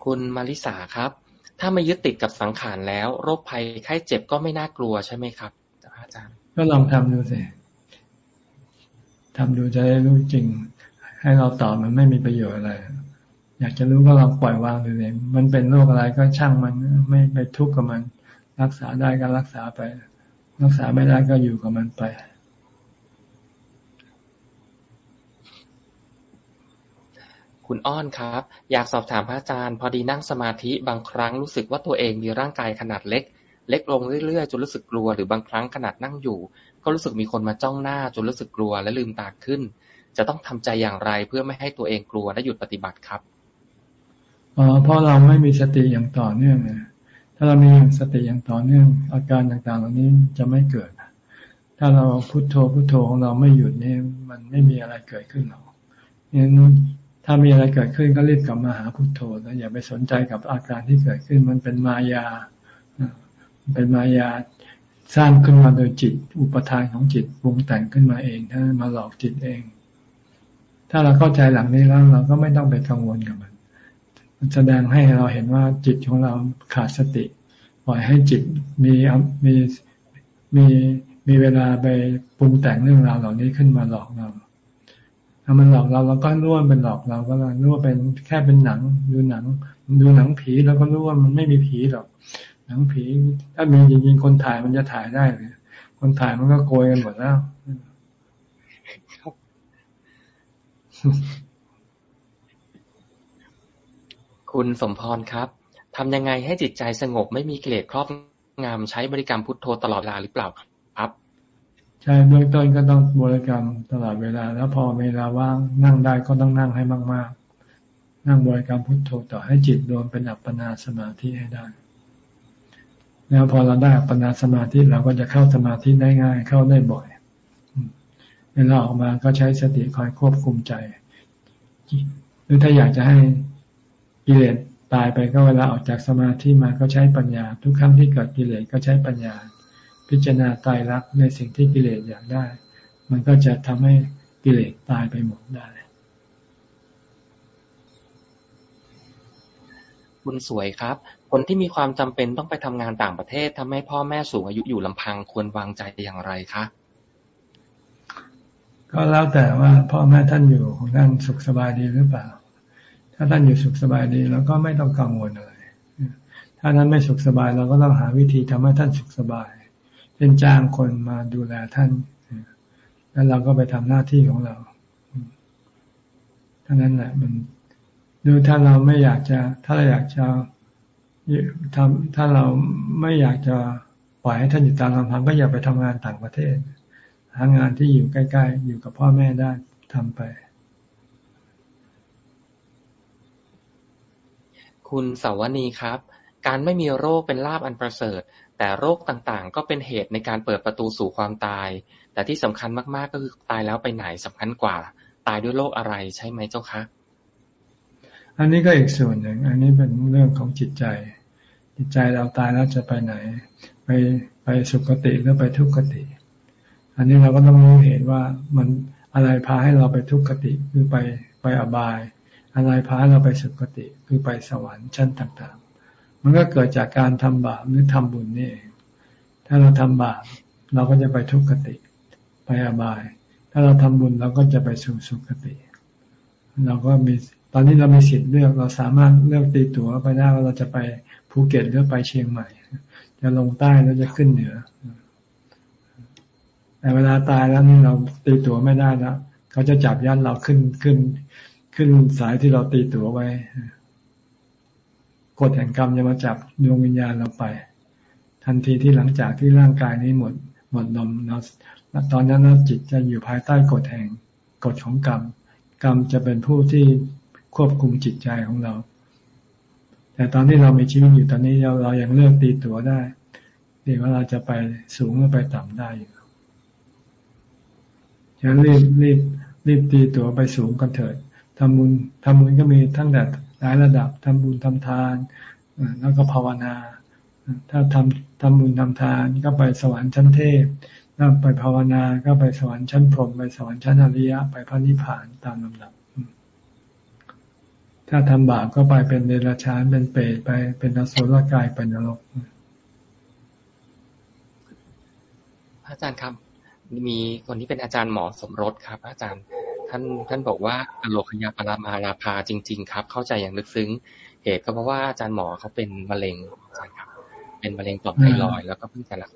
คุณมาริสาครับ ถ้าไม่ยึดติดกับสังขารแล้ว โรคภัยไข้เจ็บก็ไม่น่ากลัวใช่ไหมครับอาจารย์ ก็ลองทำดูสิทำดูจะได้รู้จริง ให้เราตอบมันไม่มีประโยชน์อะไร อยากจะรู้ก็ลองปล่อยวางดูเลยมันเป็นโรคอะไรก็ช่างมันไม่ไปทุกข์กับมัน รักษาได้ก็รักษาไป รักษาไม่ได้ก็อยู่กับมันไปคุณอ้อนครับ อยากสอบถามพระอาจารย์ พอดีนั่งสมาธิบางครั้งรู้สึกว่าตัวเองมีร่างกายขนาดเล็ก เล็กลงเรื่อยๆจนรู้สึกกลัวหรือบางครั้งขนาดนั่งอยู่ ก็รู้สึกมีคนมาจ้องหน้าจนรู้สึกกลัวและลืมตาขึ้น จะต้องทำใจอย่างไรเพื่อไม่ให้ตัวเองกลัวและหยุดปฏิบัติครับ อ๋อเพราะเราไม่มีสติอย่างต่อเนื่องถ้าเรามีสติอย่างต่อเนื่อง อาการต่างๆ เหล่านี้จะไม่เกิด ถ้าเราพุโทโธพุโทโธของเราไม่หยุดนี่มันไม่มีอะไรเกิดขึ้นหรอกงั้นถ้ามีอะไรเกิดขึ้นก็รีบกลับมาหาพุทโธแล้วอย่าไปสนใจกับอาการที่เกิดขึ้น มันเป็นมายา เป็นมายาสร้างขึ้นมาโดยจิต อุปทานของจิตปรุงแต่งขึ้นมาเองถ้ามาหลอกจิตเอง ถ้าเราเข้าใจหลังนี้แล้วเราก็ไม่ต้องไปกังวลกับมัน แสดงให้เราเห็นว่าจิตของเราขาดสติ ปล่อยให้จิตมีมีมีมีเวลาไปปรุงแต่งเรื่องราวเหล่านี้ขึ้นมาหลอกเราถ้ามันหลอกเราเราก็รู้ว่าเป็นหลอกเราก็รู้ว่าเป็นแค่เป็นหนังดูหนัง ดูหนังผีเราก็รู้ว่ามันไม่มีผีหรอกหนังผีถ้ามีจริงๆคนถ่ายมันจะถ่ายได้เลยคนถ่ายมันก็โกยกันหมดแล้ว คุณสมพรครับทำยังไงให้จิตใจสงบไม่มีกิเลสครอบงำใช้บริกรรมพุทโธตลอดเวลาหรือเปล่าครับ ใช่เบื้องต้นก็ต้องบริกรรมตลอดเวลา แล้วพอเวลาว่างนั่งได้ก็ต้องนั่งให้มากๆ นั่งบริกรรมพุทโธต่อให้จิตรวมเป็นอัปปนาสมาธิให้ได้ แล้วพอเราได้อัปปนาสมาธิเราก็จะเข้าสมาธิได้ง่าย เข้าได้บ่อยเวลาออกมาก็ใช้สติคอยควบคุมใจหรือถ้าอยากจะให้ กิเลสตายไปก็เวลาออกจากสมาธิมาก็ใช้ปัญญา ทุกครั้งที่เกิดกิเลสก็ใช้ปัญญา พิจารณาตายรักในสิ่งที่กิเลสอยากได้ มันก็จะทำให้กิเลสตายไปหมดได้ คุณสวยครับ คนที่มีความจำเป็นต้องไปทำงานต่างประเทศทำให้พ่อแม่สูงอายุอยู่ลำพังควรวางใจอย่างไรคะก็แล้วแต่ว่าพ่อแม่ท่านอยู่ของท่านสุขสบายดีหรือเปล่า ถ้าท่านอยู่สุขสบายดีเราก็ไม่ต้องกังวลอะไร ถ้าท่านไม่สุขสบายเราก็ต้องหาวิธีทำให้ท่านสุขสบาย เช่นจ้างคนมาดูแลท่าน แล้วเราก็ไปทำหน้าที่ของเราท่านั้นแหละมันดูถ้าเราไม่อยากจะ ถ้าเราอยากจะทำถ้าเราไม่อยากจะปล่อยให้ท่านอยู่ตามลำพังก็อย่าไปทำงานต่างประเทศ หางานที่อยู่ใกล้ ๆ อยู่กับพ่อแม่ได้ทำไป คุณเสาวนีครับ การไม่มีโรคเป็นลาบอันประเสริฐ แต่โรคต่างๆ ก็เป็นเหตุในการเปิดประตูสู่ความตาย แต่ที่สำคัญมากๆ ก็คือตายแล้วไปไหนสำคัญกว่า ตายด้วยโรคอะไรใช่ไหมเจ้าคะ อันนี้ก็อีกส่วนหนึ่ง อันนี้เป็นเรื่องของจิตใจ จิตใจเราตายแล้วจะไปไหน ไปไปสุคติหรือไปทุกขติ อันนี้เราก็ต้องรู้เหตุว่ามันอะไรพาให้เราไปทุกขติคือไปไปอบาย อะไรพาเราไปสุคติคือไปสวรรค์ชั้นต่างๆ มันก็เกิดจากการทำบาปหรือทำบุญนี่เองถ้าเราทำบาปเราก็จะไปทุกขติ ไปอบาย ถ้าเราทำบุญเราก็จะไปสู่สุคติ เราก็มีตอนนี้เรามีสิทธิ์เลือกเราสามารถเลือกตีตั๋วไปได้ว่าเราจะไปภูเก็ตหรือไปเชียงใหม่ จะลงใต้หรือจะขึ้นเหนือแต่เวลาตายแล้วนี่เราตีตั๋วไม่ได้แล้วเขาจะจับยันเราขึ้นขึ้น ขึ้นสายที่เราตีตั๋วไว้กฎแห่งกรรมจะมาจับดวงวิญญาณเราไป ทันทีที่หลังจากที่ร่างกายนี้หมดหมดลมเราตอนนั้นเราจิตจะอยู่ภายใต้กฎแห่งกฎของกรรม กรรมจะเป็นผู้ที่ควบคุมจิตใจของเรา แต่ตอนที่เรามีชีวิตอยู่ตอนนี้เราเรายังเลือกตีตั๋วได้เดี๋ยวเราจะไปสูงหรือไปต่ำได้อยู่ฉะนั้นรีบรีบรีบตีตัวไปสูงกันเถิด ทำบุญทำบุญก็มีทั้งแต่หลายระดับทำบุญทำทานแล้วก็ภาวนา ถ้าทำทำบุญทำทานก็ไปสวรรค์ชั้นเทพถ้าไปภาวนาก็ไปสวรรค์ชั้นพรหมไปสวรรค์ชั้นอริยะ ไปพระนิพพานตามลำดับ ถ้าทำบาปก็ไปเป็นเดรัจฉานเป็นเปรตไปเป็นอสุรกายไปนรกอาจารย์ครับ มีคนที่เป็นอาจารย์หมอสมรสครับ อาจารย์ ท่านท่านบอกว่าอโลคยาปรามาราภาจริง ๆ ครับ เข้าใจอย่างลึกซึ้ง เหตุก็เพราะว่าอาจารย์หมอเขาเป็นมะเร็งอาจารย์ครับ เป็นมะเร็งปอดไทรอยแล้วก็เพิ่งจะรัก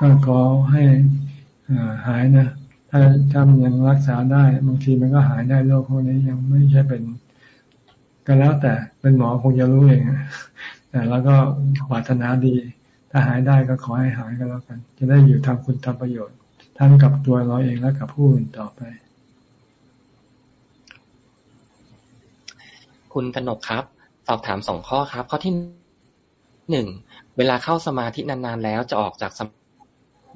ก็ขอให้หายนะ ถ้าถ้ามันยังรักษาได้บางทีมันก็หายได้โรคพวกนี้ยังไม่ใช่เป็น ก็แล้วแต่เป็นหมอคงจะรู้เองแต่แล้วก็ปรารถนาดี ถ้าหายได้ก็ขอให้หายก็แล้วกัน จะได้อยู่ทำคุณทำประโยชน์ ทั้งกับตัวเราเองและกับผู้อื่นต่อไป คุณกนกครับ สอบถามสองข้อครับ ข้อที่หนึ่งเวลาเข้าสมาธินานๆแล้วจะออกจาก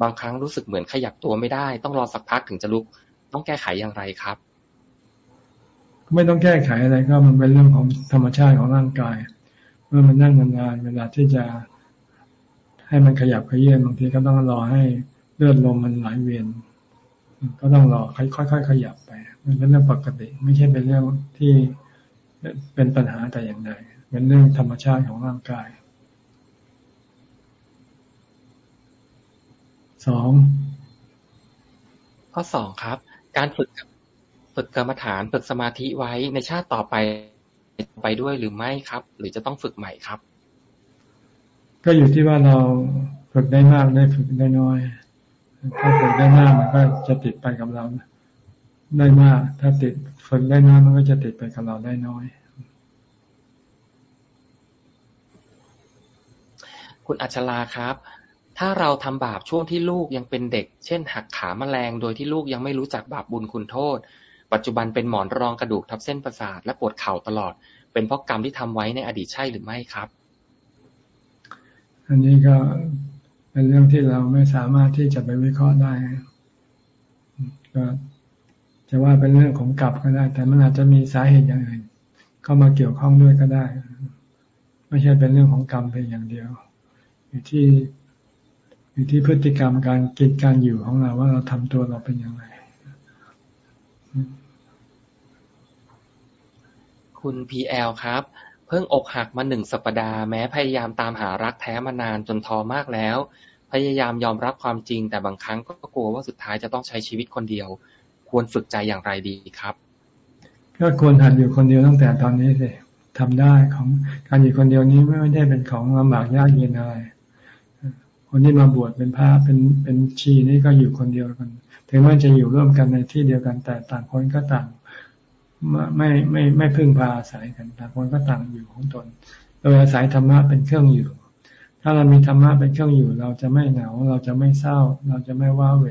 บางครั้งรู้สึกเหมือนขยับตัวไม่ได้ ต้องรอสักพักถึงจะลุก ต้องแก้ไขอย่างไรครับไม่ต้องแก้ไขอะไรก็มันเป็นเรื่องของธรรมชาติของร่างกาย เมื่อมันนั่งนานๆเวลาที่จะให้มันขยับขยื่นบางทีก็ต้องรอให้ เลือดลมมันไหลเวียน ก็ต้องรอค่อยๆขยับไปมันเป็นเรื่องปกติ ไม่ใช่เป็นเรื่องที่เป็นปัญหาแต่อย่างใดเป็นเรื่องธรรมชาติของร่างกายสองข้อสองครับ การฝึกฝึกกรรมฐานฝึกสมาธิไว้ในชาติต่อไปไปด้วยหรือไม่ครับ หรือจะต้องฝึกใหม่ครับ ก็อยู่ที่ว่าเราฝึกได้มากได้ฝึกได้น้อย ถ้าฝึกได้มากมันก็จะติดไปกับเราได้มาก ถ้าติดฝึกได้น้อยมันก็จะติดไปกับเราได้น้อย คุณอัชราครับ ถ้าเราทำบาปช่วงที่ลูกยังเป็นเด็ก เช่น หักขาแมลงโดยที่ลูกยังไม่รู้จักบาปบุญคุณโทษ ปัจจุบันเป็นหมอนรองกระดูกทับเส้นประสาทและปวดเข่าตลอด เป็นเพราะกรรมที่ทำไว้ในอดีตใช่หรือไม่ครับ อันนี้ก็ เป็นเรื่องที่เราไม่สามารถที่จะไปวิเคราะห์ได้ ก็จะว่าเป็นเรื่องของกรรมก็ได้ แต่มันอาจจะมีสาเหตุอย่างอื่นเข้ามาเกี่ยวข้องด้วยก็ได้ ไม่ใช่เป็นเรื่องของกรรมเพียงอย่างเดียว อยู่ที่อยู่ที่พฤติกรรมการกิจการอยู่ของเราว่าเราทำตัวเราเป็นอย่างไร คุณพีแอลครับ พิ่งอกหักมาหนึ่งสัปดาห์แม้พยายามตามหารักแท้มานานจนท้อมากแล้ว พยายามยอมรับความจริง แต่บางครั้งก็กลัวว่าสุดท้ายจะต้องใช้ชีวิตคนเดียว ควรฝึกใจอย่างไรดีครับก็ควรหัดอยู่คนเดียวตั้งแต่ตอนนี้สิทำได้ของการอยู่คนเดียวนี้ไม่ได้เป็นของลำบากยากเย็นอะไรคนที่มาบวชเป็นพระเป็นเป็นชีนี่ก็อยู่คนเดียวกัน ถึงแม้จะอยู่ร่วมกันในที่เดียวกันแต่ต่างคนก็ต่าง ไม่ไม่ไม่พึ่งพาอาศัยกันต่างคนก็ต่างอยู่ของตน โดยอาศัยธรรมะเป็นเครื่องอยู่ ถ้าเรามีธรรมะเป็นเครื่องอยู่ เราจะไม่เหงา เราจะไม่เศร้า เราจะไม่ว้าเหว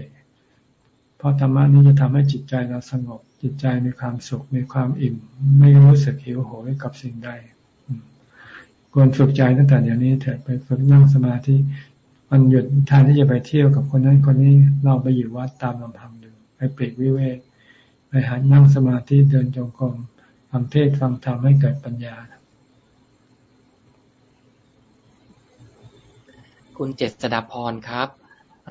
เพราะธรรมะนี้จะทำให้จิตใจเราสงบ จิตใจมีความสุข มีความอิ่ม ไม่รู้สึกหิวโหยกับสิ่งใดควรฝึกใจตั้งแต่เดี๋ยวนี้เถิดไปฝึกนั่งสมาธิวันหยุดแทนที่จะไปเที่ยวกับคนนั้นคนนี้เราไปอยู่วัดตามลำพังดูไปเปรกวิเวก หัดนั่งสมาธิเดินจงกรมฟังเทศฟังธรรมให้เกิดปัญญา คุณเจษดาพรครับ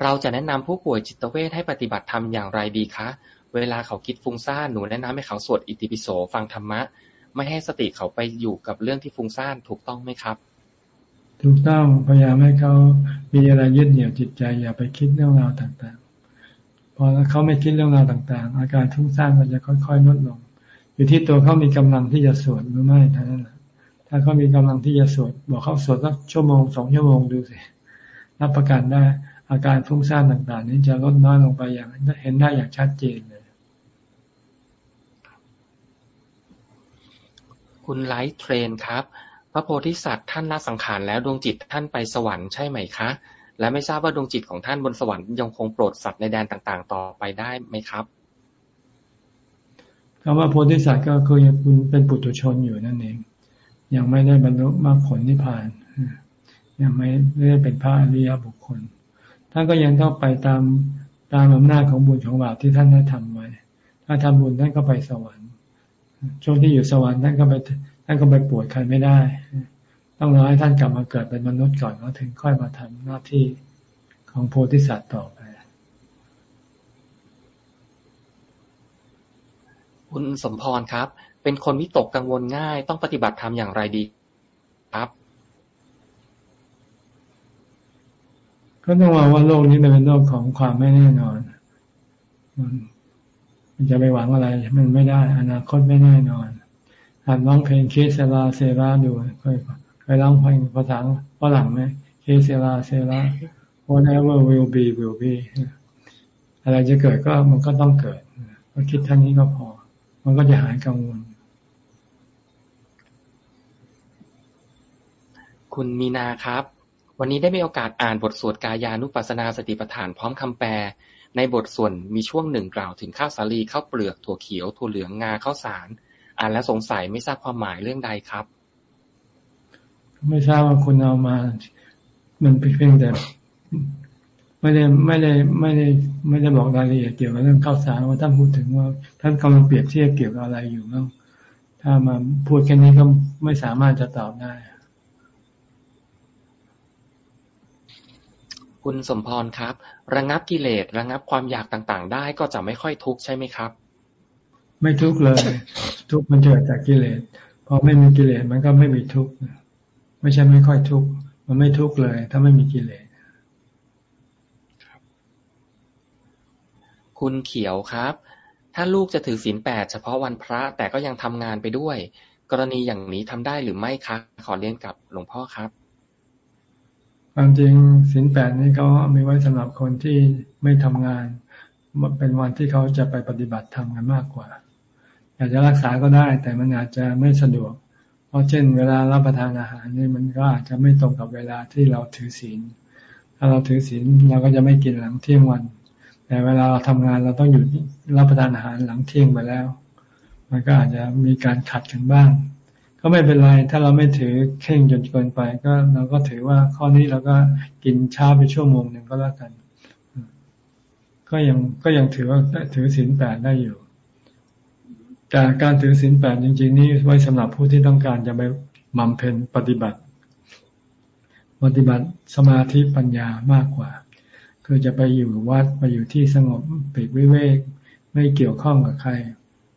เราจะแนะนำผู้ป่วยจิตเวชให้ปฏิบัติธรรมอย่างไรดีคะ เวลาเขาคิดฟุ้งซ่านหนูแนะนำให้เขาสวดอิติปิโสฟังธรรมะ ไม่ให้สติเขาไปอยู่กับเรื่องที่ฟุ้งซ่านถูกต้องไหมครับ ถูกต้องพยายามให้เขามีอะไรยึดเหนี่ยวจิตใจอย่าไปคิดเรื่องราวต่างๆ พอเขาไม่คิดเรื่องราวต่าง ๆ อาการทุกข์ร้างก็จะค่อย ๆลดลง อยู่ที่ตัวเขามีกำลังที่จะสวดหรือไม่เท่านั้นแหละถ้าเขามีกำลังที่จะสวดบอกเขาสวดสักชั่วโมงสองชั่วโมงดูสิรับประกันได้ อาการฟุ้งซ่านต่าง ๆ นี้จะลดน้อยลงไปอย่างเห็นได้อย่างชัดเจนเลย คุณไลท์เทรนครับ พระโพธิสัตว์ท่านละสังขารแล้วดวงจิตท่านไปสวรรค์ใช่ไหมคะ และไม่ทราบว่าดวงจิตของท่านบนสวรรค์ยังคงโปรดสัตว์ในแดนต่าง ๆ ต่อไปได้ไหมครับคำว่าโพธิสัตว์ก็คือยังเป็นปุถุชนอยู่นั่นเอง ยังไม่ได้บรรลุมรรคผลนิพพาน ยังไม่ได้เป็นพระอริยบุคคล ท่านก็ยังต้องไปตามตามอำนาจของบุญของบาปที่ท่านได้ทำไว้ ถ้าทำบุญท่านก็ไปสวรรค์ ช่วงที่อยู่สวรรค์ท่านก็ไปท่านก็ไปปวดใครไม่ได้ ต้องรอให้ท่านกลับมาเกิดเป็นมนุษย์ก่อนแล้วถึงค่อยมาทำหน้าที่ของโพธิสัตว์ต่อไป คุณสมพรครับ เป็นคนวิตกกังวลง่าย ต้องปฏิบัติธรรมอย่างไรดีครับ ก็ต้องว่าว่าโลกนี้เป็นโลกของความไม่แน่นอน มันจะไปหวังอะไร มันไม่ได้ อนาคตไม่แน่นอนหัดร้องเพลงเคเซลาเซราดูเคย เคยร้องเพลงภาษาฝรั่งไหมเคเซลาเซรา whatever will be will be อะไรจะเกิดก็มันก็ต้องเกิดก็คิดท่านี้ก็พอ มันก็จะหายกังวล คุณมีนาครับ วันนี้ได้มีโอกาสอ่านบทสวดกายานุปัสนาสติปัฏฐานพร้อมคำแปล ในบทส่วนมีช่วงหนึ่งกล่าวถึงข้าวสาลีข้าวเปลือกถั่วเขียวถั่วเหลืองงาข้าวสาร อ่านแล้วสงสัยไม่ทราบความหมายเรื่องใดครับ ไม่ทราบว่าคุณเอามา มันเพียงแต่ไม่ได้ไม่ได้ไม่ได้ไม่ได้บอกรายละเอียดเกี่ยวกับเรื่องข้าวสารว่าท่านพูดถึงว่า ท่านกำลังเปรียบเทียบเกี่ยวกับอะไรอยู่บ้างถ้ามาพูดแค่นี้ก็ไม่สามารถจะตอบได้ คุณสมพรครับ ระงับกิเลสระงับความอยากต่างๆ ได้ก็จะไม่ค่อยทุกข์ใช่ไหมครับ ไม่ทุกข์เลย ทุกข์มันเกิดจากกิเลสพอไม่มีกิเลสมันก็ไม่มีทุกข์ ไม่ใช่ไม่ค่อยทุกข์มันไม่ทุกข์เลย ถ้าไม่มีกิเลสคุณเขียวครับ ถ้าลูกจะถือศีลแปดเฉพาะวันพระแต่ก็ยังทำงานไปด้วย กรณีอย่างนี้ทำได้หรือไม่คะ ขอเรียนกับหลวงพ่อครับความจริงสินแปดนี้เขามีไว้สำหรับคนที่ไม่ทำงานเป็นวันที่เขาจะไปปฏิบัติธรรมกันมากกว่า อยากจะรักษาก็ได้ แต่มันอาจจะไม่สะดวกเพ ราะเช่น เวลารับประทานอาหารนี่มันก็อาจจะไม่ตรงกับเวลาที่เราถือศีล ถ้าเราถือศีลเราก็จะไม่กินหลังเที่ยงวัน แต่เวลาเราทำงานเราต้องอยู่รับประทานอาหารหลังเที่ยงไปแล้ว มันก็อาจจะมีการขัดกันบ้าง ก็ไม่เป็นไร ถ้าเราไม่ถือเข่งจนเกินไป ก็เราก็ถือว่าข้อนี้เราก็กินช้าไปชั่วโมงหนึ่งก็แล้วกัน ก็ยังก็ยังถือว่าถือศีลแปดได้อยู่ แต่การถือศีลแปดจริง ๆ นี่ไว้สำหรับผู้ที่ต้องการจะไปบำเพ็ญปฏิบัติ ปฏิบัติสมาธิปัญญามากกว่า คือจะไปอยู่วัดไปอยู่ที่สงบปิดวิเวก ไม่เกี่ยวข้องกับใคร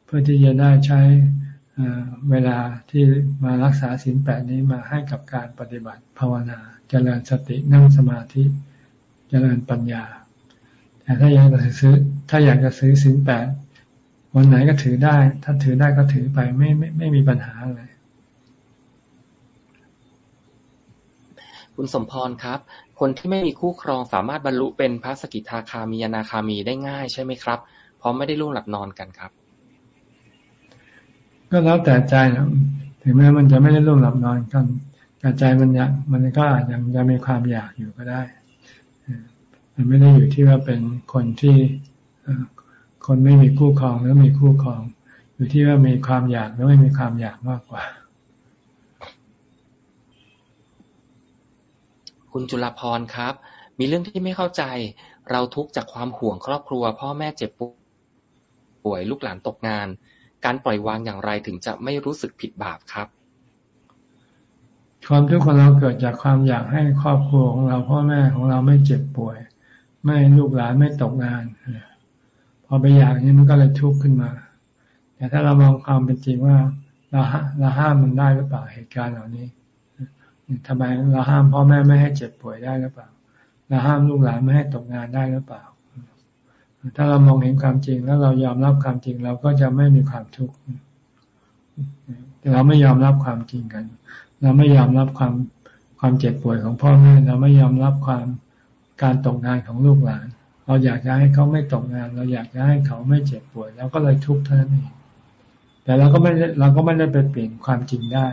เพื่อที่จะได้ใช้เวลาที่มารักษาศีลแปดนี้มาให้กับการปฏิบัติภาวนาเจริญสตินั่งสมาธิเจริญปัญญา แต่ถ้าอยากจะซื้อถ้าอยากจะซื้อศีลแปด วันไหนก็ถือได้ ถ้าถือได้ก็ถือไปไม่ไม่ไม่มีปัญหาอะไรคุณสมพรครับ คนที่ไม่มีคู่ครองสามารถบรรลุเป็นพระสกิทาคามียนาคามีได้ง่ายใช่ไหมครับ เพราะไม่ได้ร่วงหลับนอนกันครับ ก็แล้วแต่ใจนะถึงแม้มันจะไม่ได้ร่วมหลับนอนกันแต่ใจมันอยากมันก็ยังจะมีความอยากอยู่ก็ได้ มันไม่ได้อยู่ที่ว่าเป็นคนที่ คนไม่มีคู่ครองหรือมีคู่ครอง อยู่ที่ว่ามีความอยากหรือไม่มีความอยากมากกว่า คุณจุลพรครับ มีเรื่องที่ไม่เข้าใจ เราทุกข์จากความห่วงครอบครัว พ่อแม่เจ็บป่วยลูกหลานตกงาน การปล่อยวางอย่างไรถึงจะไม่รู้สึกผิดบาปครับความทุกข์ของเราเกิดจากความอยากให้ครอบครัวของเราพ่อแม่ของเราไม่เจ็บป่วย ไม่ลูกหลานไม่ตกงาน พอไปอยากนี้มันก็เลยทุกข์ขึ้นมา แต่ถ้าเรามองความเป็นจริงว่า เราเราห้ามมันได้หรือเปล่าเหตุการณ์เหล่านี้ทำไมเราห้ามพ่อแม่ไม่ให้เจ็บป่วยได้หรือเปล่าเราห้ามลูกหลานไม่ให้ตกงานได้หรือเปล่า ถ้าเรามองเห็นความจริงแล้วเรายอมรับความจริงเราก็จะไม่มีความทุกข์แต่เราไม่ยอมรับความจริงกัน เราไม่ยอมรับความความเจ็บป่วยของพ่อแม่เราไม่ยอมรับความการตกงานของลูกหลาน เราอยากจะให้เขาไม่ตกงาน เราอยากจะให้เขาไม่เจ็บป่วยเราก็เลยทุกข์เท่านั้นเองแต่เราก็ไม่เราก็ไม่ได้ไปเปลี่ยนความจริงได้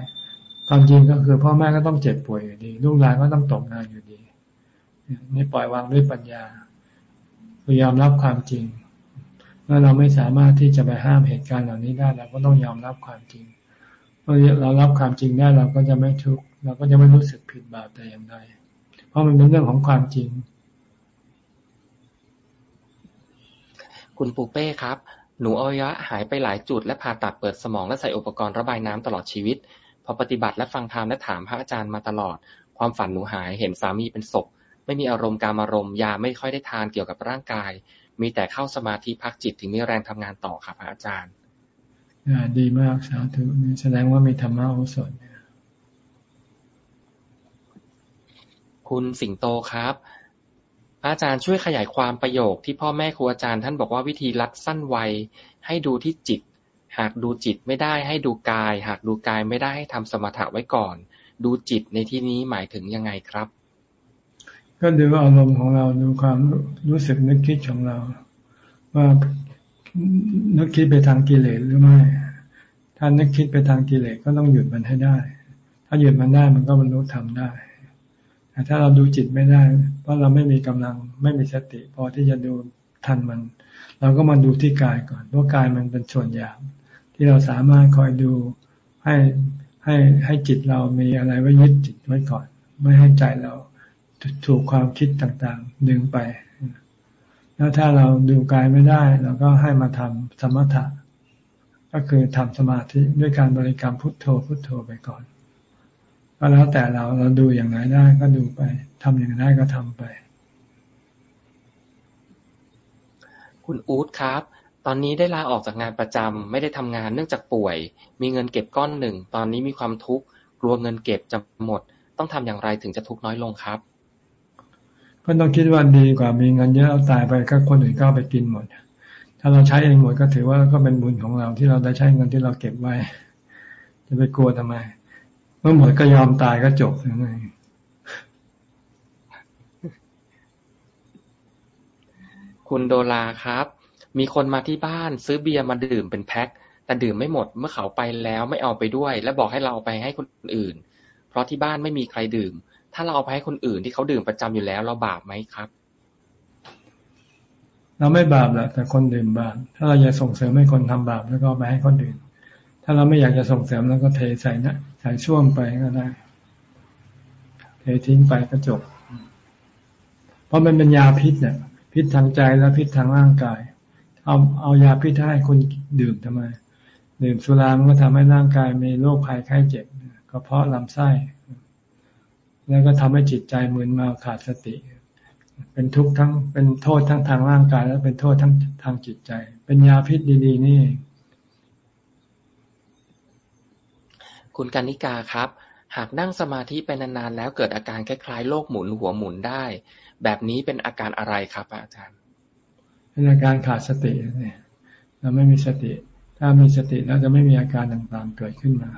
ความจริงก็คือพ่อแม่ก็ต้องเจ็บป่วยอยู่ดีลูกหลานก็ต้องตกงานอยู่ดีนี่ปล่อยวางด้วยปัญญาคือยอมรับความจริงเมื่อเราไม่สามารถที่จะไปห้ามเหตุการณ์เหล่านี้ได้เราก็ต้องยอมรับความจริงเมื่อเรารับความจริงได้เราก็จะไม่ทุกข์เราก็จะไม่รู้สึกผิดบาปแต่อย่างใดเพราะมันเป็นเรื่องของความจริง คุณปูเป้ครับ หนูอวัยวะหายไปหลายจุด และผ่าตัดเปิดสมองและใส่อุปกรณ์ระบายน้ำตลอดชีวิต พอปฏิบัติและฟังธรรมและถามพระอาจารย์มาตลอด ความฝันหนูหายเห็นสามีเป็นศพ ไม่มีอารมณ์การอารมณ์ยาไม่ค่อยได้ทานเกี่ยวกับร่างกาย มีแต่เข้าสมาธิพักจิตถึงมีแรงทำงานต่อครับอาจารย์ดีมากสาธุแสดงว่ามีธรรมะโอสถคุณสิงโตครับ อาจารย์ช่วยขยายความประโยคที่พ่อแม่ครูอาจารย์ท่านบอกว่าวิธีรัดสั้นไวให้ดูที่จิต หากดูจิตไม่ได้ให้ดูกาย หากดูกายไม่ได้ให้ทำสมถะไว้ก่อน ดูจิตในที่นี้หมายถึงยังไงครับ ก็ดูอารมณ์ของเราดูความรู้สึกนึกคิดของเรา ว่านึกคิดไปทางกิเลสหรือไม่ถ้านึกคิดไปทางกิเลสก็ต้องหยุดมันให้ได้ ถ้าหยุดมันได้มันก็บรรลุธรรมได้ แต่ถ้าเราดูจิตไม่ได้ เพราะเราไม่มีกำลังไม่มีสติ พอที่จะดูทันมัน เราก็มาดูที่กายก่อนเพราะกายมันเป็นส่วนอย่างที่เราสามารถคอยดูให้ให้ให้จิตเรามีอะไรไว้ยึดจิตไว้ก่อน ไม่ให้ใจเราถูกความคิดต่างๆ ดึงไป แล้วถ้าเราดูกายไม่ได้เราก็ให้มาทำสมถะ ก็คือทำสมาธิด้วยการบริกรรมพุทโธพุทโธไปก่อน ก็แล้วแต่เราเราดูอย่างไหนได้ก็ดูไปทำอย่างไรก็ทำไป คุณอู๊ดครับ ตอนนี้ได้ลาออกจากงานประจำไม่ได้ทำงานเนื่องจากป่วย มีเงินเก็บก้อนหนึ่ง ตอนนี้มีความทุกข์กลัวเงินเก็บจะหมด ต้องทำอย่างไรถึงจะทุกข์น้อยลงครับ ก็ต้องคิดว่าดีกว่ามีเงินเยอะเอาตายไปก็คนอื่นก็ไปกินหมด ถ้าเราใช้เองหมดก็ถือว่าก็เป็นบุญของเราที่เราได้ใช้เงินที่เราเก็บไว้ จะไปกลัวทำไม เมื่อหมดก็ยอมตายก็จบใช่ไหมคุณโดลาครับ มีคนมาที่บ้านซื้อเบียร์มาดื่มเป็นแพ็คแต่ดื่มไม่หมดเมื่อเขาไปแล้วไม่เอาไปด้วย และบอกให้เราเอาไปให้คนอื่น เพราะที่บ้านไม่มีใครดื่ม ถ้าเราเอาไปให้คนอื่นที่เขาดื่มประจำอยู่แล้ว เราบาปไหมครับ เราไม่บาปแหละแต่คนดื่มบาปถ้าเราอยากส่งเสริมให้คนทำบาปแล้วก็ไปให้คนดื่ม ถ้าเราไม่อยากจะส่งเสริมแล้วก็เทใส่นะใส่ช่วงไปก็ได้ เททิ้งไปก็จบ เพราะมันเป็นยาพิษเนี่ยพิษทางใจและพิษทางร่างกาย เอาเอายาพิษให้คนดื่มทำไม ดื่มสุรามันก็ทำให้ร่างกายมีโรคภัยไข้เจ็บก็เพาะลำไส้ แล้วก็ทำให้จิตใจมึนเมาขาดสติ เป็นทุกข์ทั้งเป็นโทษทั้งทางร่างกาย และเป็นโทษทั้งทางจิตใจ เป็นยาพิษดี ๆ นี่ คุณกานิกาครับ หากนั่งสมาธิไปนานๆแล้วเกิดอาการคล้ายๆโรคหมุนหัวหมุนได้ แบบนี้เป็นอาการอะไรครับ อาจารย์ เป็นอาการขาดสติเนี่ยเราไม่มีสติ ถ้ามีสติแล้วจะไม่มีอาการต่างๆเกิดขึ้นมา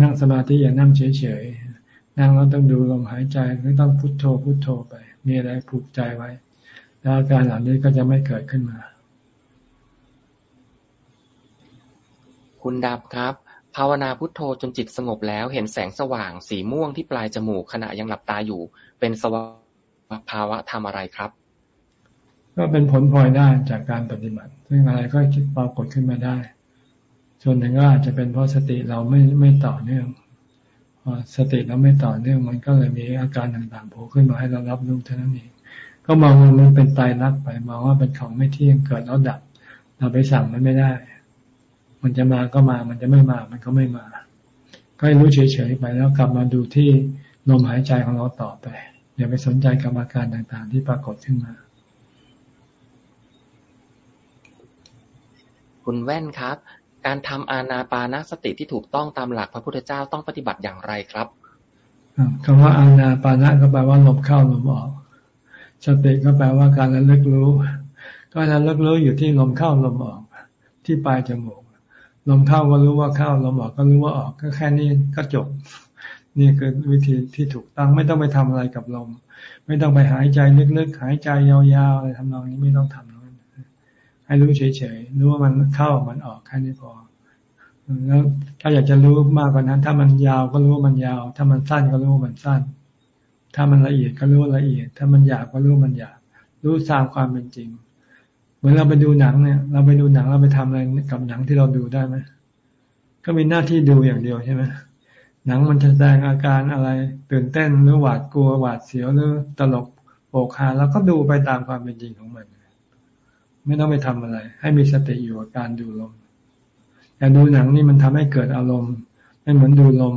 นั่งสมาธิอย่านั่งเฉยๆ นั่งแล้วต้องดูลมหายใจไม่ต้องพุโทโธพุโทโธไป มีอะไรผูกใจไว้ แล้วอาการเหล่านี้ก็จะไม่เกิดขึ้นมา คุณดับครับ ภาวนาพุทโธจนจิตสงบแล้ว เห็นแสงสว่างสีม่วงที่ปลายจมูกขณะยังหลับตาอยู่ เป็นสภาวะธรรมอะไรครับ ก็เป็นผลพลอยได้จากการปฏิบัติ ซึ่งอะไรก็คิดปรากฏขึ้นมาได้ ส่วนหนึ่งก็อาจจะเป็นเพราะสติเราไม่ไม่ต่อเนื่องพอสติเราไม่ต่อเนื่องมันก็เลยมีอาการต่างๆโผล่ขึ้นมาให้เรารับรู้เท่านั้นเองก็มองว่ามันเป็นตายรักไปมองว่าเป็นของไม่เที่ยงเกิดแล้วดับ เราไปสั่งมันไม่ได้ มันจะมาก็มา มันจะไม่มา มันก็ไม่มา ก็ให้รู้เฉยๆไปแล้วกลับมาดูที่ลมหายใจของเราต่อไปอย่าไปสนใจกับอาการต่างๆ ที่ปรากฏขึ้นมา คุณแว่นครับ การทำอานาปานสติที่ถูกต้องตามหลักพระพุทธเจ้าต้องปฏิบัติอย่างไรครับคำว่าอานาปานะก็แปลว่าลมเข้าลมออก สติก็แปลว่าการระลึกรู้ ก็ระลึกรู้อยู่ที่ลมเข้าลมออก ที่ปลายจมูก ลมเข้าก็รู้ว่าเข้าลมออกก็รู้ว่าออกก็แค่นี้ก็จบ นี่คือวิธีที่ถูกต้องไม่ต้องไปทำอะไรกับลม ไม่ต้องไปหายใจลึกๆหายใจยาวๆอะไรทำนองนี้ไม่ต้องทำให้รู้เฉยๆรู้ว่ามันเข้ามันออกแค่นี้พอแล้วถ้าอยากจะรู้มากกว่านั้น ถ้ามันยาวก็รู้ว่ามันยาว ถ้ามันสั้นก็รู้ว่ามันสั้น ถ้ามันละเอียดก็รู้ละเอียด ถ้ามันหยาบก็รู้มันหยาบรู้ตามความเป็นจริง เหมือนเราไปดูหนังเนี่ย เราไปดูหนังเราไปทำอะไรกับหนังที่เราดูได้ไหมก็มีหน้าที่ดูอย่างเดียวใช่ไหมหนังมันจะแสดงอาการอะไร ตื่นเต้นหรือหวาดกลัวหวาดเสียวหรือตลกโปกฮาแล้วก็ดูไปตามความเป็นจริงของมัน ไม่ต้องไปทำอะไร ให้มีสติอยู่กับการดูลมแต่ดูหนังนี่มันทำให้เกิดอารมณ์ไม่เหมือนดูลม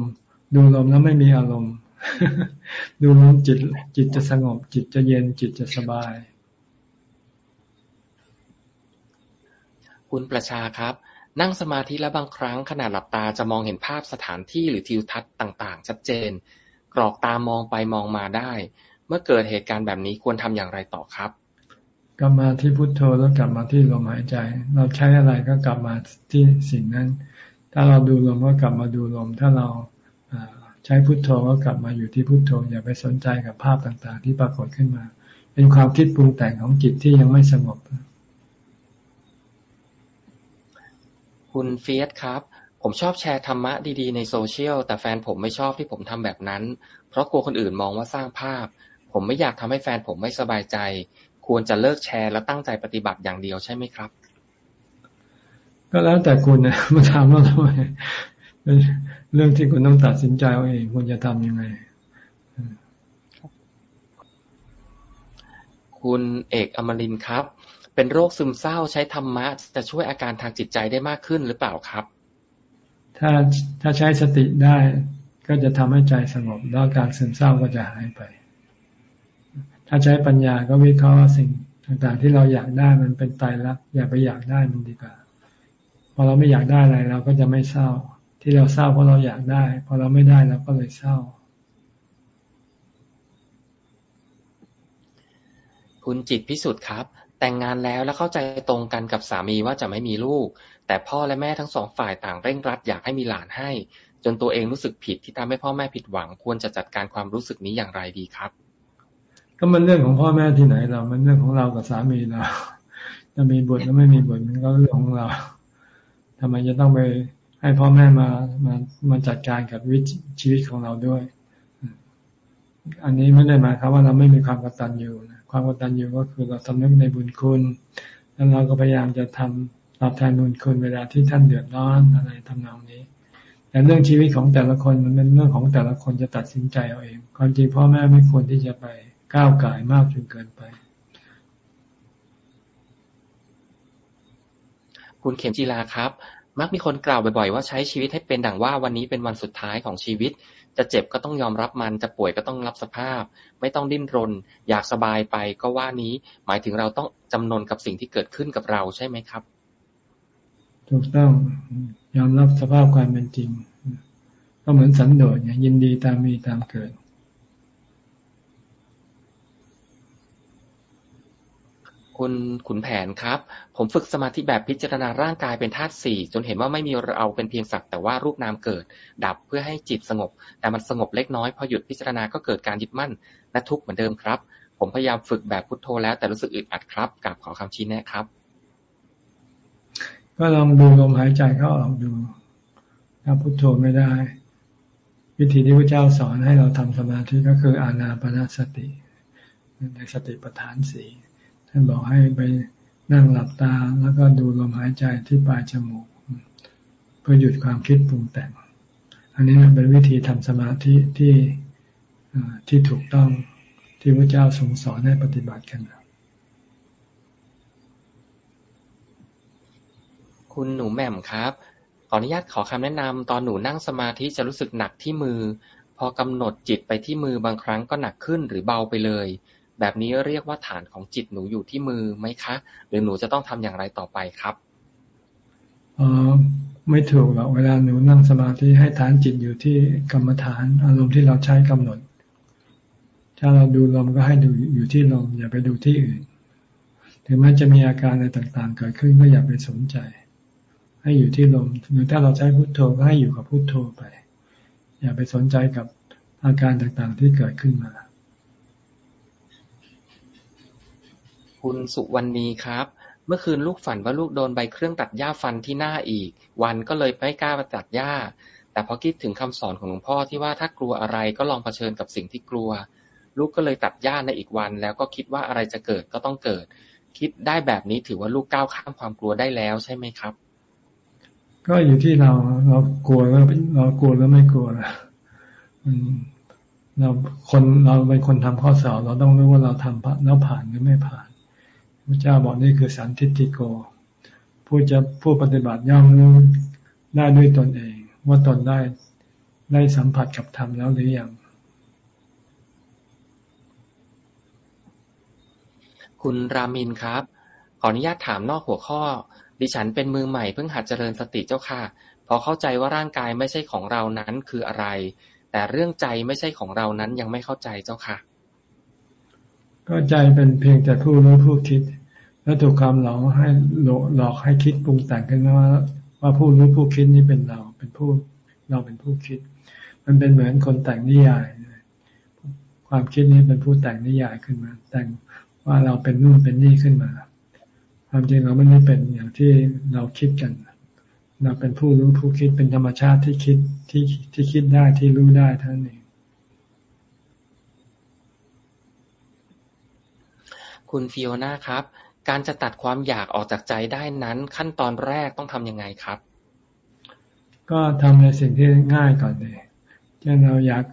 ดูลมแล้วไม่มีอารมณ์ ดูลมจิตจิตจะสงบ จิตจะเย็นจิตจะสบาย คุณประชาครับ นั่งสมาธิแล้วบางครั้งขณะหลับตาจะมองเห็นภาพสถานที่หรือทิวทัศน์ต่าง ๆ ชัดเจน กรอกตามองไปมองมาได้ เมื่อเกิดเหตุการณ์แบบนี้ควรทำอย่างไรต่อครับ กลับมาที่พุทโธแล้วกลับมาที่ลมหายใจ เราใช้อะไรก็กลับมาที่สิ่งนั้น ถ้าเราดูลมก็กลับมาดูลม ถ้าเราใช้พุทโธก็กลับมาอยู่ที่พุทโธอย่าไปสนใจกับภาพต่างๆ ที่ปรากฏขึ้นมา เป็นความคิดปรุงแต่งของจิตที่ยังไม่สงบ คุณเฟียสครับ ผมชอบแชร์ธรรมะดีๆในโซเชียล แต่แฟนผมไม่ชอบที่ผมทำแบบนั้น เพราะกลัวคนอื่นมองว่าสร้างภาพ ผมไม่อยากทำให้แฟนผมไม่สบายใจ ควรจะเลิกแชร์แล้วตั้งใจปฏิบัติอย่างเดียวใช่ไหมครับ ก็แล้วแต่คุณนะมาถามว่าทำไมเป็นเรื่องที่คุณต้องตัดสินใจเอาเองคุณจะทำยังไงคุณเอกอมรินครับ เป็นโรคซึมเศร้าใช้ธรรมะจะช่วยอาการทางจิตใจได้มากขึ้นหรือเปล่าครับ ถ้าถ้าใช้สติได้ก็จะทำให้ใจสงบแล้วการซึมเศร้าก็จะหายไป ถ้าใช้ปัญญาก็วิเคราะห์สิ่งต่างๆ ที่เราอยากได้มันเป็นตายรักอย่าไปอยากได้มันดีกว่าพอเราไม่อยากได้อะไรเราก็จะไม่เศร้า ที่เราเศร้าเพราะเราอยากได้พอเราไม่ได้เราก็เลยเศร้า คุณจิตพิสุทธิ์ครับ แต่งงานแล้วแล้วเข้าใจตรงกันกับสามีว่าจะไม่มีลูก แต่พ่อและแม่ทั้งสองฝ่ายต่างเร่งรัดอยากให้มีหลานให้ จนตัวเองรู้สึกผิดที่ทำให้พ่อแม่ผิดหวัง ควรจะจัดการความรู้สึกนี้อย่างไรดีครับ ก็มันเรื่องของพ่อแม่ที่ไหนเรา มันเรื่องของเรากับสามีเราจะมีบุตรแล้วไม่มีบุตรมันก็เรื่องของเราทำไมจะต้องไปให้พ่อแม่มามามาจัดการกับวิชีวิตของเราด้วย อันนี้ไม่ได้หมายความว่าเราไม่มีความกตัญญูนะ ความกตัญญูก็คือเราสำนึกในบุญคุณ แล้วเราก็พยายามจะทำตอบแทนบุญคุณเวลาที่ท่านเดือดร้อนอะไรทำนองนี้แต่เรื่องชีวิตของแต่ละคนมันเป็นเรื่องของแต่ละคนจะตัดสินใจเอาเอง ความจริงพ่อแม่ไม่ควรที่จะไปก้าวไก่มากจนเกินไป คุณเข็มจีลาครับ มักมีคนกล่าวบ่อย ๆ ว่าใช้ชีวิตให้เป็นดังว่าวันนี้เป็นวันสุดท้ายของชีวิต จะเจ็บก็ต้องยอมรับมัน จะป่วยก็ต้องรับสภาพ ไม่ต้องดิ้นรน อยากสบายไปก็ว่านี้ หมายถึงเราต้องจำนนกับสิ่งที่เกิดขึ้นกับเราใช่ไหมครับ ถูกต้อง ยอมรับสภาพความเป็นจริง ก็เหมือนสันโดษเนี่ยยินดีตามมีตามเกิด คุณขุนแผนครับ ผมฝึกสมาธิแบบพิจารณาร่างกายเป็นธาตุสี่จนเห็นว่าไม่มีเราเป็นเพียงสักแต่ว่ารูปนามเกิด ดับเพื่อให้จิตสงบ แต่มันสงบเล็กน้อยพอหยุดพิจารณาก็เกิดการยึดมั่นและทุกข์เหมือนเดิมครับ ผมพยายามฝึกแบบพุทโธแล้วแต่รู้สึกอึดอัดครับกับขอคำชี้แนะครับ ก็ลองดูลมหายใจเข้าออกดูถ้าพุทโธไม่ได้ วิธีที่พระเจ้าสอนให้เราทำสมาธิก็คืออานาปนาสติในสติปัฏฐานสี่ ท่านบอกให้ไปนั่งหลับตา แล้วก็ดูลมหายใจที่ปลายจมูก เพื่อหยุดความคิดปรุงแต่ง อันนี้เป็นวิธีทำสมาธิที่ที่ถูกต้องที่พระเจ้าทรงสอนให้ปฏิบัติกันคุณหนูแหม่มครับขออนุญาตขอคำแนะนำตอนหนูนั่งสมาธิจะรู้สึกหนักที่มือ พอกำหนดจิตไปที่มือบางครั้งก็หนักขึ้นหรือเบาไปเลย แบบนี้เรียกว่าฐานของจิตหนูอยู่ที่มือไหมคะ หรือหนูจะต้องทำอย่างไรต่อไปครับออไม่ถูกหรอกเวลาหนูนั่งสมาธิให้ฐานจิตอยู่ที่กรรมฐานอารมณ์ที่เราใช้กำหนด ถ้าเราดูลมก็ให้ดูอยู่ที่ลมอย่าไปดูที่อื่นถึงแม้จะมีอาการอะไรต่างๆ เกิดขึ้นก็อย่าไปสนใจ ให้อยู่ที่ลมหรือถ้าเราใช้พุทโธก็ให้อยู่กับพุทโธไป อย่าไปสนใจกับอาการต่างๆที่เกิดขึ้นมา คุณสุวรรณีครับ เมื่อคืนลูกฝันว่าลูกโดนใบเครื่องตัดหญ้าฟันที่หน้าอีก วันก็เลยไม่กล้าไปตัดหญ้า แต่พอคิดถึงคำสอนของหลวงพ่อที่ว่าถ้ากลัวอะไรก็ลองเผชิญกับสิ่งที่กลัว ลูกก็เลยตัดหญ้าในอีกวัน แล้วก็คิดว่าอะไรจะเกิดก็ต้องเกิด คิดได้แบบนี้ถือว่าลูกก้าวข้ามความกลัวได้แล้วใช่ไหมครับ ก็อยู่ที่เราเรากลัวแล้วเรากลัวแล้วไม่กลัวนะเราคนเราเป็นคนทำข้อสอบเราต้องรู้ว่าเราทำแล้วผ่านหรือไม่ผ่าน พระเจ้าบอกนี่คือสันทิติโก ผู้จะผู้ปฏิบัติย่อมรู้ได้ด้วยตนเอง ว่าตนได้ได้สัมผัสกับธรรมแล้วหรือยังคุณรามินครับ ขออนุญาตถามนอกหัวข้อ ดิฉันเป็นมือใหม่เพิ่งหัดเจริญสติเจ้าค่ะ พอเข้าใจว่าร่างกายไม่ใช่ของเรานั้นคืออะไร แต่เรื่องใจไม่ใช่ของเรานั้นยังไม่เข้าใจเจ้าค่ะ ก็ใจเป็นเพียงแต่ผู้รู้ผู้คิด แล้วถูกความหลอกให้หลอกให้คิดปรุงแต่งขึ้นว่าว่าผู้รู้ผู้คิดนี้เป็นเรา เป็นผู้เราเป็นผู้คิด มันเป็นเหมือนคนแต่งนิยาย ความคิดนี้เป็นผู้แต่งนิยายขึ้นมา แต่งว่าเราเป็นนู่นเป็นนี่ขึ้นมา ความจริงเราไม่ได้เป็นอย่างที่เราคิดกัน เราเป็นผู้รู้ผู้คิดเป็นธรรมชาติที่คิดที่ที่คิดได้ที่รู้ได้ท่านเอง คุณฟิโอนาครับ การจะตัดความอยากออกจากใจได้นั้น ขั้นตอนแรกต้องทำยังไงครับ ก็ทำในสิ่งที่ง่ายก่อนเลยเช่นเราอยาก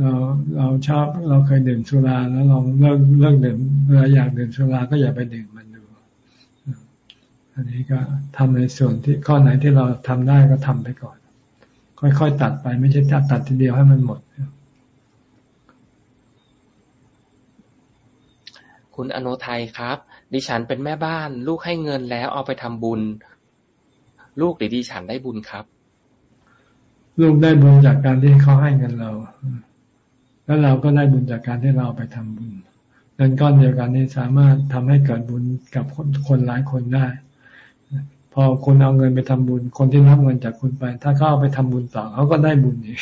เราเราชอบเราเคยดื่มสุราแล้วลองเลิกเลิกดื่มเวลาอยากดื่มสุราก็อย่าไปดื่มมันดู อันนี้ก็ทำในส่วนที่ข้อไหนที่เราทำได้ก็ทำไปก่อน ค่อยๆตัดไปไม่ใช่ตัดตัดทีเดียวให้มันหมด คุณอโนไทยครับ ดิฉันเป็นแม่บ้าน ลูกให้เงินแล้วเอาไปทำบุญ ลูกหรือดิฉันได้บุญครับ ลูกได้บุญจากการที่เขาให้เงินเรา แล้วเราก็ได้บุญจากการที่เราไปทำบุญเงินก้อนเดียวกันนี้สามารถทำให้เกิดบุญกับคนคนหลายคนได้พอคุณเอาเงินไปทำบุญ คนที่รับเงินจากคุณไป ถ้าเขาเอาไปทำบุญต่อเขาก็ได้บุญอีก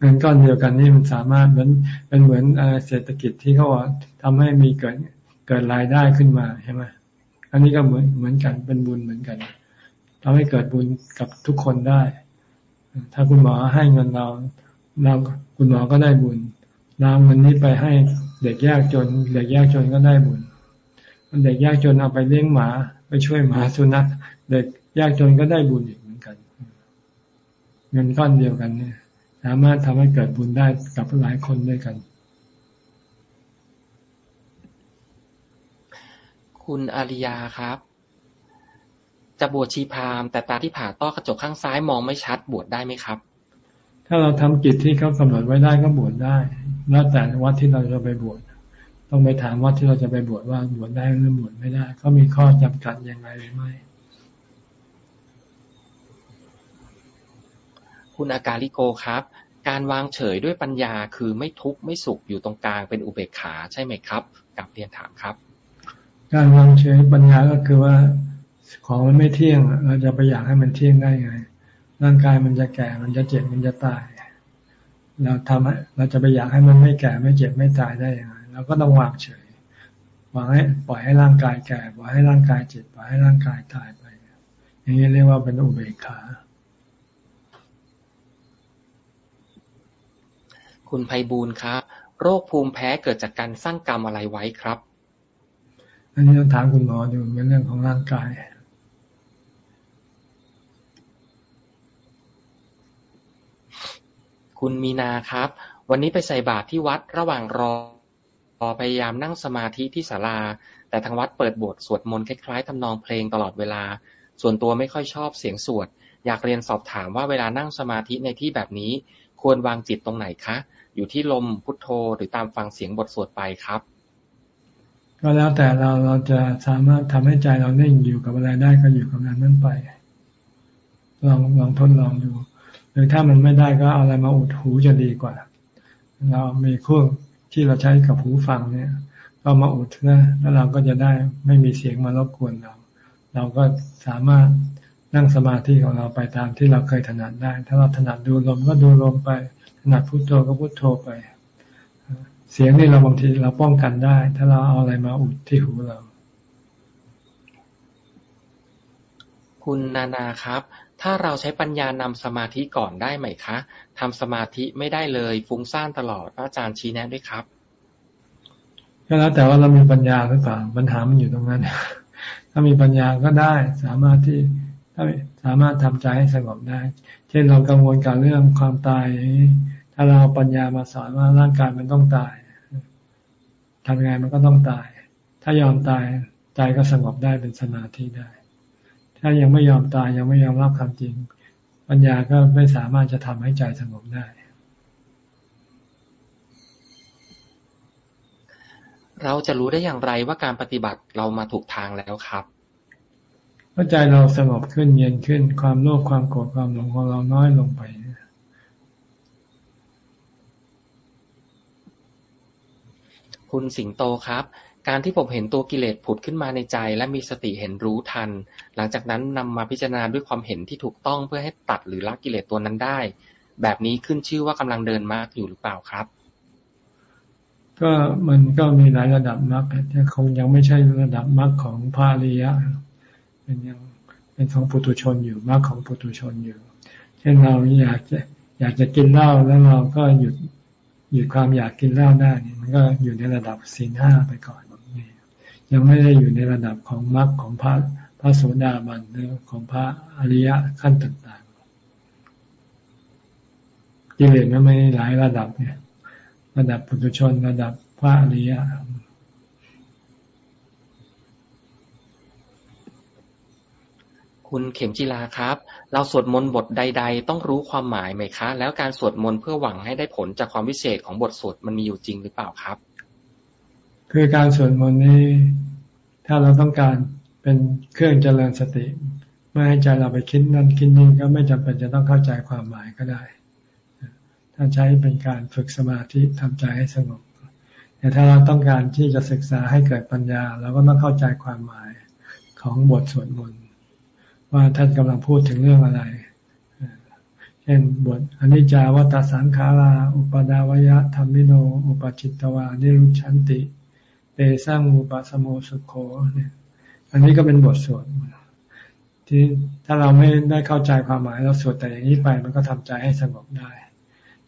เงินก้อนเดียวกันนี่มันสามารถเหมือนเป็นเหมือนเศรษฐกิจที่เขาทำให้มีเกิด เกิดรายได้ขึ้นมาใช่ไหมอันนี้ก็เหมือนเหมือนกันเป็นบุญเหมือนกันทำให้เกิดบุญกับทุกคนได้ ถ้าคุณหมอให้เงินเราเราคุณหมอก็ได้บุญนำเงินนี้ไปให้เด็กยากจน เด็กยากจนก็ได้บุญเด็กยากจนเอาไปเลี้ยงหมา ไปช่วยหมาสุนัขเด็กยากจนก็ได้บุญอีกเหมือนกัน เงินก้อนเดียวกันเนี่ย สามารถทำให้เกิดบุญได้กับหลายคนด้วยกัน คุณอาริยาครับ จะบวชชีพรามแต่ตาที่ผ่าต้อกระจกข้างซ้ายมองไม่ชัดบวชได้ไหมครับ ถ้าเราทำกิจที่เขากำหนดไว้ได้ก็บวชได้ แล้วแต่วัดที่เราจะไปบวชต้องไปถามวัดที่เราจะไปบวชว่าบวชได้หรือบวชไม่ได้เขามีข้อจำกัดยังไงหรือไม่คุณอากาลิโกครับ การวางเฉยด้วยปัญญาคือไม่ทุกข์ไม่สุขอยู่ตรงกลางเป็นอุเบกขาใช่ไหมครับ กับเรียนถามครับ การวางเฉยปัญญาก็คือว่าของมันไม่เที่ยง เราจะไปอยากให้มันเที่ยงได้ไง ร่างกายมันจะแก่ มันจะเจ็บ มันจะตาย เราทำเราจะไปอยากให้มันไม่แก่ไม่เจ็บไม่ตายได้ยังไงเราก็ต้องวางเฉยวางให้ปล่อยให้ร่างกายแก่ปล่อยให้ร่างกายเจ็บปล่อยให้ร่างกายตายไป อย่างนี้เรียกว่าเป็นอุเบกขา คุณไพบูลครับ โรคภูมิแพ้เกิดจากการสร้างกรรมอะไรไว้ครับ อันนี้ต้องถามคุณหมอดูเป็นเรื่องของร่างกาย คุณมีนาครับ วันนี้ไปใส่บาตรที่วัดระหว่างรอพยายามนั่งสมาธิที่ศาลา แต่ทางวัดเปิดบทสวดมนต์คล้ายๆทำนองเพลงตลอดเวลา ส่วนตัวไม่ค่อยชอบเสียงสวด อยากเรียนสอบถามว่าเวลานั่งสมาธิในที่แบบนี้ ควรวางจิตตรงไหนคะ อยู่ที่ลมพุทโธหรือตามฟังเสียงบทสวดไปครับ ก็แล้วแต่เราเราจะสามารถทำให้ใจเราเน่งอยู่กับอะไรได้ก็อยู่กับนั้นนั่นไป ลองลองทดลองดู หรือถ้ามันไม่ได้ก็เอาอะไรมาอุดหูจะดีกว่า เรามีเครื่องที่เราใช้กับหูฟังเนี่ย ก็มาอุดนะแล้วเราก็จะได้ไม่มีเสียงมารบกวนเรา เราก็สามารถนั่งสมาธิของเราไปตามที่เราเคยถนัดได้ ถ้าเราถนัดดูลมก็ดูลมไป ถนัดพุโทโธก็พุโทโธไป เสียงนี่เราบางทีเราป้องกันได้ ถ้าเราเอาอะไรมาอุดที่หูเรา คุณนานาครับ ถ้าเราใช้ปัญญานำสมาธิก่อนได้ไหมคะทำสมาธิไม่ได้เลย ฟุ้งซ่านตลอดพระอาจารย์ชี้แนะด้วยครับก็แล้วแต่ว่าเรามีปัญญาหรือเปล่าปัญหามันอยู่ตรงนั้น ถ้ามีปัญญาก็ได้ สามารถที่ถ้าสามารถทำใจให้สงบได้ เช่นเรากังวลกับเรื่องความตาย ถ้าเราปัญญามาสอนว่าร่างกายมันต้องตายทำไงมันก็ต้องตาย ถ้ายอมตายใจก็สงบได้เป็นสมาธิได้ ถ้ายังไม่ยอมตายยังไม่ยอมรับความจริง ปัญญาก็ไม่สามารถจะทำให้ใจสงบได้ เราจะรู้ได้อย่างไรว่าการปฏิบัติเรามาถูกทางแล้วครับเพราะใจเราสงบขึ้นเย็นขึ้นความโลภความโกรธความหลงของเราน้อยลงไป คุณสิงโตครับ การที่ผมเห็นตัวกิเลสผุดขึ้นมาในใจ และมีสติเห็นรู้ทัน หลังจากนั้นนำมาพิจารณาด้วยความเห็นที่ถูกต้องเพื่อให้ตัดหรือละกิเลสตัวนั้นได้ แบบนี้ขึ้นชื่อว่ากำลังเดินมากอยู่หรือเปล่าครับ ก็มันก็มีหลายระดับมรรคแต่คงยังไม่ใช่ระดับมรรคของพระอริยะเป็นยังเป็นของปุถุชนอยู่มรรคของปุถุชนอยู่ เช่นเราอยากจะอยากจะกินเหล้าแล้วเราก็หยุด หยุดความอยากกินเหล้าได้นี่มันก็อยู่ในระดับศีลห้าไปก่อนยังไม่ได้อยู่ในระดับของมรรคของพระพระโสดาบันหรือของพระอริยะขั้นต่างๆกิเลสมันไม่หลายระดับเนี่ย ระดับปุถุชนระดับพระอริยะ คุณเข็มจีลาครับ เราสวดมนต์บทใด ๆ ต้องรู้ความหมายไหมคะ แล้วการสวดมนต์เพื่อหวังให้ได้ผลจากความวิเศษของบทสวดมันมีอยู่จริงหรือเปล่าครับ คือการสวดมนต์นี้ ถ้าเราต้องการเป็นเครื่องเจริญสติ ไม่ให้ใจเราไปคิดนั่นคิดนี่ก็ไม่จำเป็นจะต้องเข้าใจความหมายก็ได้ ถ้าใช้เป็นการฝึกสมาธิทำใจให้สงบแต่ถ้าเราต้องการที่จะศึกษาให้เกิดปัญญา เราก็ต้องเข้าใจความหมายของบทสวดมนต์ ว่าท่านกำลังพูดถึงเรื่องอะไร เช่นบทอนิจจาวัตสังขาราอุปดาวยะธรรมิโน อุปจิตตวานิรุชันติ เตสร้างอุปสมโมสุโขเนี่ย อันนี้ก็เป็นบทสวดที่ถ้าเราไม่ได้เข้าใจความหมายเราสวดแต่อย่างนี้ไปมันก็ทำใจให้สงบได้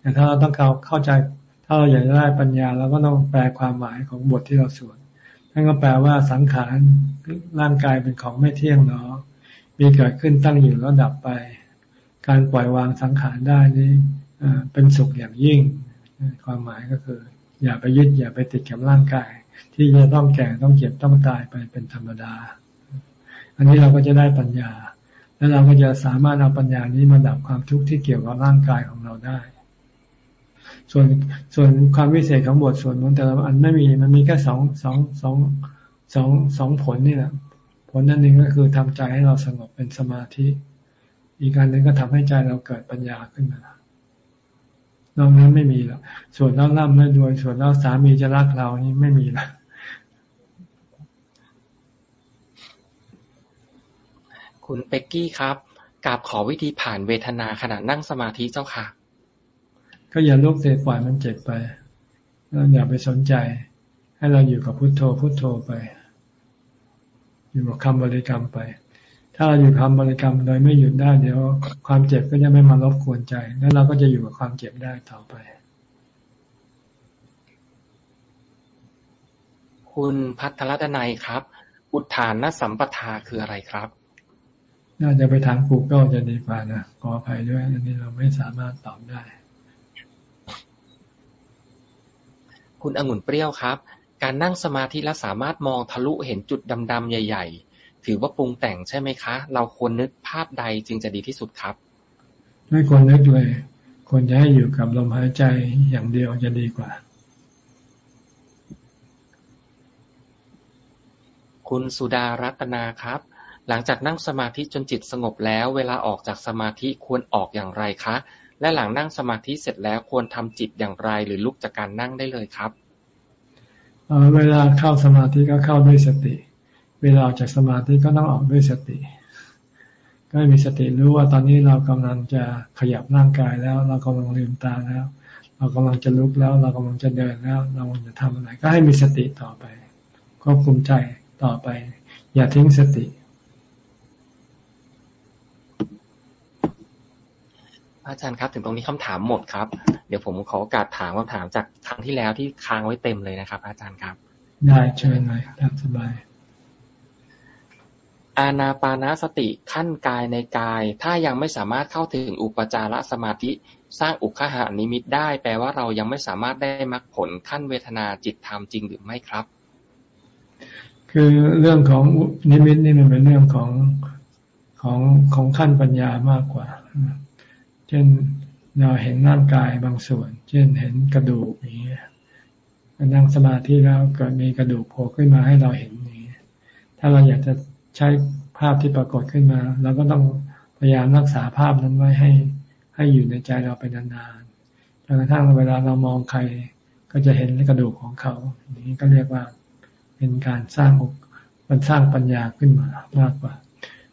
แต่ถ้าเราต้องการเข้าใจ ถ้าเราอยากได้ปัญญาเราก็ต้องแปลความหมายของบทที่เราสวดนั่นก็แปลว่าสังขารร่างกายเป็นของไม่เที่ยงเนาะ มีเกิดขึ้นตั้งอยู่แล้วดับไป การปล่อยวางสังขารได้นี้เป็นสุขอย่างยิ่ง ความหมายก็คือ อย่าไปยึดอย่าไปติดกับร่างกาย ที่จะต้องแก่ต้องเจ็บต้องตายไปเป็นธรรมดา อันนี้เราก็จะได้ปัญญา แล้วเราก็จะสามารถเอาปัญญานี้มาดับความทุกข์ที่เกี่ยวกับร่างกายของเราได้ ส่วนส่วนความวิเศษของบทสวดมนต์แต่ละอันไม่มีมันมีแค่สองสองสองสองสองผลนี่แหละ ผลนั่นเองก็คือทำใจให้เราสงบเป็นสมาธิ อีกการหนึ่งก็ทำให้ใจเราเกิดปัญญาขึ้นมานอกนั้นไม่มีหรอกส่วนแล้วร่ำแล้วรวยส่วนแล้วสามีจะรักเรานี่ไม่มีละคุณเป็กกี้ครับกราบขอวิธีผ่านเวทนาขณะนั่งสมาธิเจ้าค่ะ ก็อย่าลุกเสียปล่อยมันเจ็บไปแล้วอย่าไปสนใจ ให้เราอยู่กับพุทโธพุทโธไป อยู่กับคำบริกรรมไป ถ้าเราอยู่คำบริกรรมโดยไม่หยุดได้เดี๋ยวความเจ็บก็จะไม่มารบกวนใจ แล้วเราก็จะอยู่กับความเจ็บได้ต่อไป คุณพัทรดนัยครับ อุทานนสัมปทาคืออะไรครับ น่าจะไปถามกูเกิลจะดีกว่านะขออภัยด้วย อันนี้เราไม่สามารถตอบได้คุณองุ่นเปรี้ยวครับ การนั่งสมาธิแล้วสามารถมองทะลุเห็นจุดดำๆใหญ่ ๆ ถือว่าปรุงแต่งใช่ไหมคะ เราควรนึกภาพใดจึงจะดีที่สุดครับ ไม่ควรนึกเลย ควรจะให้อยู่กับลมหายใจอย่างเดียวจะดีกว่า คุณสุดารัตนาครับหลังจากนั่งสมาธิจนจิตสงบแล้ว เวลาออกจากสมาธิควรออกอย่างไรคะ และหลังนั่งสมาธิเสร็จแล้วควรทำจิตอย่างไรหรือลุกจากการนั่งได้เลยครับ เวลาเข้าสมาธิก็เข้าด้วยสติ เวลาออกจากสมาธิก็ต้องออกด้วยสติ ก็มีสติรู้ว่าตอนนี้เรากำลังจะขยับร่างกายแล้ว เรากำลังลืมตาแล้ว เรากำลังจะลุกแล้ว เรากำลังจะเดินแล้ว เรากำลังจะทำอะไร ก็ให้มีสติต่อไปควบคุมใจต่อไป อย่าทิ้งสติ อาจารย์ครับ ถึงตรงนี้คำถามหมดครับ เดี๋ยวผมขอโอกาสถามคำถามจากครั้งที่แล้วที่ค้างไว้เต็มเลยนะครับ อาจารย์ครับ ได้เชิญเลยตามสบายอาณาปานาสติขั้นกายในกาย ถ้ายังไม่สามารถเข้าถึงอุปจารสมาธิสร้างอุคหานิมิตได้ แปลว่าเรายังไม่สามารถได้มรรคผลขั้นเวทนาจิตธรรมจริงหรือไม่ครับ คือเรื่องของนิมิตนี่มันเป็นเรื่องของของของขั้นปัญญามากกว่า เช่นเราเห็นร่างกายบางส่วน เช่นเห็นกระดูกอย่างนี้นั่งสมาธิแล้วเกิดมีกระดูกโผล่ขึ้นมาให้เราเห็นนี้ ถ้าเราอยากจะใช้ภาพที่ปรากฏขึ้นมาเราก็ต้องพยายามรักษาภาพนั้นไว้ให้ให้อยู่ในใจเราไปนานๆจนกระทั่งเวลาเรามองใครก็จะเห็นกระดูกของเขาอย่างนี้ก็เรียกว่าเป็นการสร้างมันสร้างปัญญาขึ้นมามากกว่า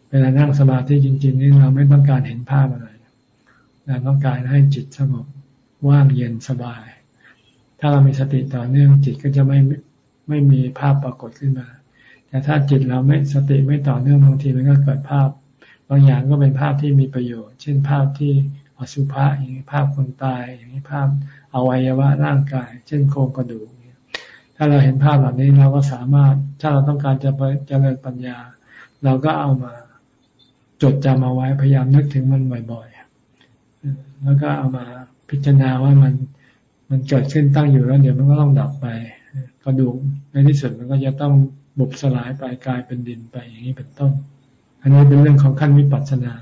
เวลานั่งสมาธิจริง ๆ นี่เราไม่ต้องการเห็นภาพอะไร เราต้องการให้จิตสงบว่างเย็นสบาย ถ้าเรามีสติต่อเนื่องจิตก็จะไม่ไม่มีภาพปรากฏขึ้นมา แต่ถ้าจิตเราไม่สติไม่ต่อเนื่องบางทีมันก็เกิดภาพ บางอย่างก็เป็นภาพที่มีประโยชน์ เช่นภาพที่อสุภะอย่างนี้ภาพคนตายอย่างนี้ภาพอวัยวะร่างกาย เช่นโครงกระดูกถ้าเราเห็นภาพแบบนี้เราก็สามารถถ้าเราต้องการจะไปเจริญปัญญา เราก็เอามาจดจำเอาไว้พยายามนึกถึงมันบ่อย แล้วก็เอามาพิจารณาว่ามันมันเกิดขึ้นตั้งอยู่แล้ว เดี๋ยวมันก็ต้องดับไปกระดูกในที่สุดมันก็จะต้องบุบสลายไปกลายเป็นดินไปอย่างนี้เป็นต้น อันนี้เป็นเรื่องของขั้นวิปัสสนา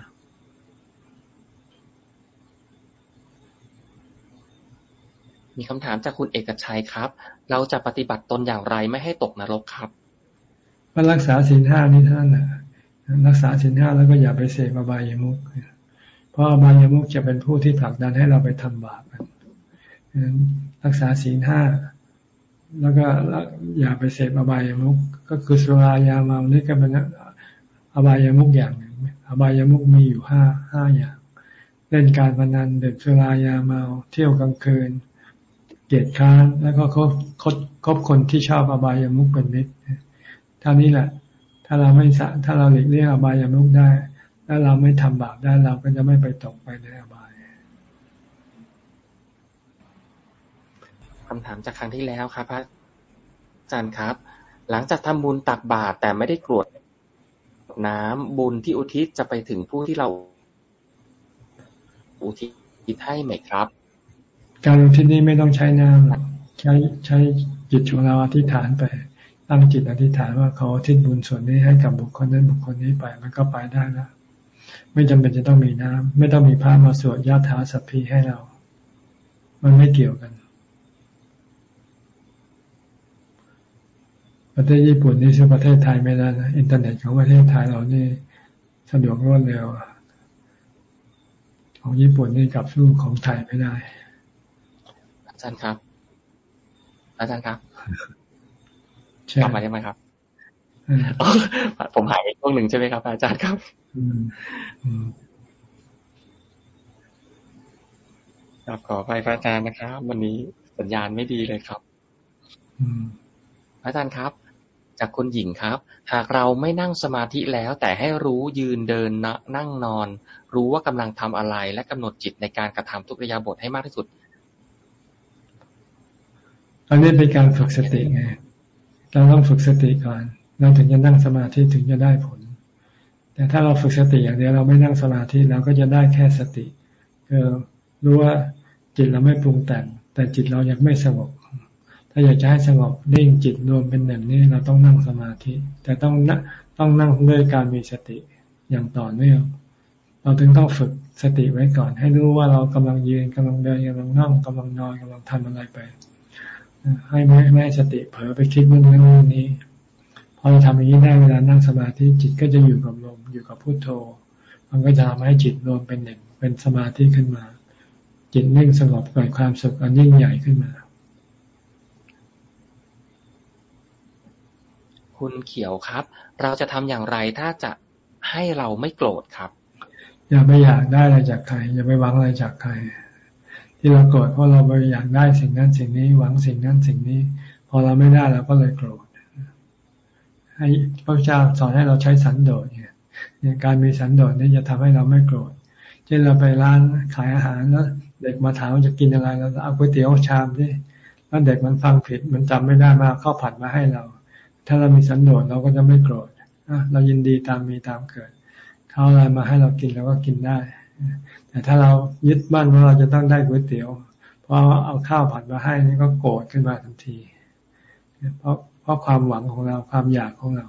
มีคำถามจากคุณเอกชัยครับ เราจะปฏิบัติตนอย่างไรไม่ให้ตกนรกครับก็รักษาศีลห้านี้ท่านนะรักษาศีลห้าแล้วก็อย่าไปเสพอบายามุข เพราะอบายามุขจะเป็นผู้ที่ผลักดันให้เราไปทำบาปรักษาศีลห้าแล้วก็อย่าไปเสพอบายามุขก็คือสุรายาเมานี่ก็เป็นอบายามุขอย่างหนึ่งอบายามุขมีอยู่ห้าห้าอย่าง เล่นการพนันเด็กสุรายาเมา เที่ยวกลางคืน เกียร์ค้านแล้วก็คบคบคบคนที่ชอบอบายามุกเป็นมิตรท่านี้แหละ ถ้าเราไม่สะถ้าเราหลีกเลี่ยงอบายามุกได้ แล้วเราไม่ทำบาปได้เราก็จะไม่ไปตกไปในอบายคำถามจากครั้งที่แล้วครับพระอาจารย์ครับ หลังจากทำบุญตักบาตรแต่ไม่ได้กรวดน้ำบุญที่อุทิศจะไปถึงผู้ที่เรา อุทิศให้ไหมครับ การอุทิศนี้ไม่ต้องใช้น้ำใช้ใช้จิตของเราอธิษฐานไปตั้งจิตอธิษฐานว่าเขาทิศบุญส่วนนี้ให้กับบุคคลนั้นบุคคลนี้ไป มันก็ไปได้แล้ว ไม่จำเป็นจะต้องมีน้ำไม่ต้องมีพระมาสวดยาถาสัพพีให้เรา มันไม่เกี่ยวกัน ประเทศญี่ปุ่นนี่สู้ประเทศไทยไม่ได้นะอินเทอร์เน็ตของประเทศไทยเรานี่สะดวกรวดเร็วของญี่ปุ่นนี่กับสู้ของไทยไม่ได้ อาจารย์ครับ อาจารย์ครับกลับมาได้ไหมครับ ผมหายไปช่วงหนึ่งใช่ไหมครับ อาจารย์ครับครับขอไปพระอาจารย์นะครับ วันนี้สัญญาณไม่ดีเลยครับพระอาจารย์ครับ จากคุณหญิงครับ หากเราไม่นั่งสมาธิแล้ว แต่ให้รู้ยืนเดินนั่งนอน รู้ว่ากำลังทำอะไร และกำหนดจิตในการกระทำทุกระยาบทให้มากที่สุด อันนี้เป็นการฝึกสติไงเราต้องฝึกสติก่อน เราถึงจะนั่งสมาธิถึงจะได้ผล แต่ถ้าเราฝึกสติอย่างเดียวเราไม่นั่งสมาธิเราก็จะได้แค่สติคือรู้ว่าจิตเราไม่ปรุงแต่ง แต่จิตเรายังไม่สงบ ถ้าอยากจะให้สงบนิ่งจิตรวมเป็นหนึ่งนี่เราต้องนั่งสมาธิ แต่ต้องต้องนั่งด้วยการมีสติอย่างต่อเนื่องเราถึงต้องฝึกสติไว้ก่อน ให้รู้ว่าเรากำลังยืนกำลังเดินกำลังนั่งกำลังนอนกำลังทำอะไรไป ให้ไม่ไม่สติเผลอไปคิดเรื่องนั้นเรื่องนี้ พอเราทำอย่างนี้ได้เวลานั่งสมาธิจิตก็จะอยู่กับลมอยู่กับพุโทโธ มันก็จะทำให้จิตรวมเป็นหนึ่งเป็นสมาธิขึ้นมา จิตนิ่งสงบเกิดความสุขอันยิ่งใหญ่ขึ้นมา คุณเขียวครับ เราจะทำอย่างไรถ้าจะให้เราไม่โกรธครับ อย่าไปอยากได้อะไรจากใคร อย่าไปหวังอะไรจากใคร ที่เราโกรธเพราะเราไปอยากได้สิ่งนั้นสิ่งนี้หวังสิ่งนั้นสิ่งนี้ พอเราไม่ได้เราก็เลยโกรธ ให้พระเจ้าสอนให้เราใช้สันโดษเนี่ยการมีสันโดษนี่จะทำให้เราไม่โกรธเช่นเราไปร้านขายอาหารแล้วเด็กมาถามว่าจะกินอะไรเราเอาก๋วยเตี๋ยวชามที่แล้วเด็กมันฟังผิดมันจำไม่ได้มาข้าวผัดมาให้เรา ถ้าเรามีสันโดษเราก็จะไม่โกรธเรายินดีตามมีตามเกิดเขาอะไรมาให้เรากินเราก็กินได้ แต่ถ้าเรายึดมั่นว่าเราจะต้องได้ก๋วยเตี๋ยวพอเอาข้าวผัดมาให้นี่ก็โกรธขึ้นมาทันที เพราะ เพราะความหวังของเราความอยากของเรา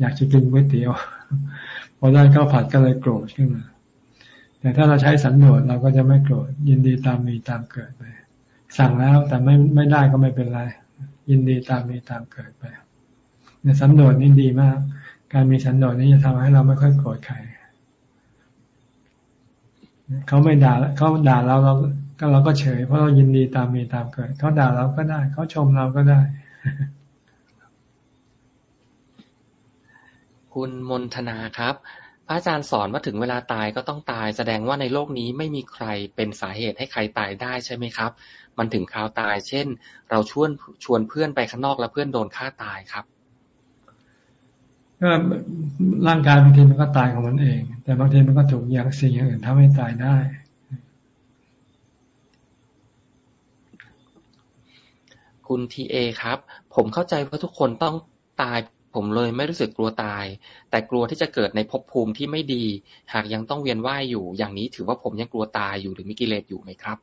อยากจะกินก๋วยเตี๋ยวพอได้ข้าวผัดก็เลยโกรธขึ้นมา แต่ถ้าเราใช้สันโดษเราก็จะไม่โกรธยินดีตามมีตามเกิดไป สั่งแล้วแต่ไม่ไม่ได้ก็ไม่เป็นไร ยินดีตามมีตามเกิดไปเนี่ยสันโดษนี่ดีมาก การมีสันโดษนี่จะทำให้เราไม่ค่อยโกรธใครเขาไม่ด่าเขาด่าเราเราก็เราก็เฉย เพราะเรายินดีตามมีตามเกิด เขาด่าเราก็ได้ เขาชมเราก็ได้ คุณมนทนาครับ พระอาจารย์สอนว่าถึงเวลาตายก็ต้องตาย แสดงว่าในโลกนี้ไม่มีใครเป็นสาเหตุให้ใครตายได้ใช่ไหมครับ มันถึงคราวตาย เช่น เราชวนชวนเพื่อนไปข้างนอกแล้วเพื่อนโดนฆ่าตายครับก็ร่างกายบางทีมันก็ตายของมันเอง แต่บางทีมันก็ถูกอย่างสิ่งอย่างอื่นทำให้ตายได้ คุณทีเอครับ ผมเข้าใจว่าทุกคนต้องตาย ผมเลยไม่รู้สึกกลัวตาย แต่กลัวที่จะเกิดในภพภูมิที่ไม่ดี หากยังต้องเวียนว่ายอยู่ อย่างนี้ถือว่าผมยังกลัวตายอยู่หรือมีกิเลสอยู่ไหมครับ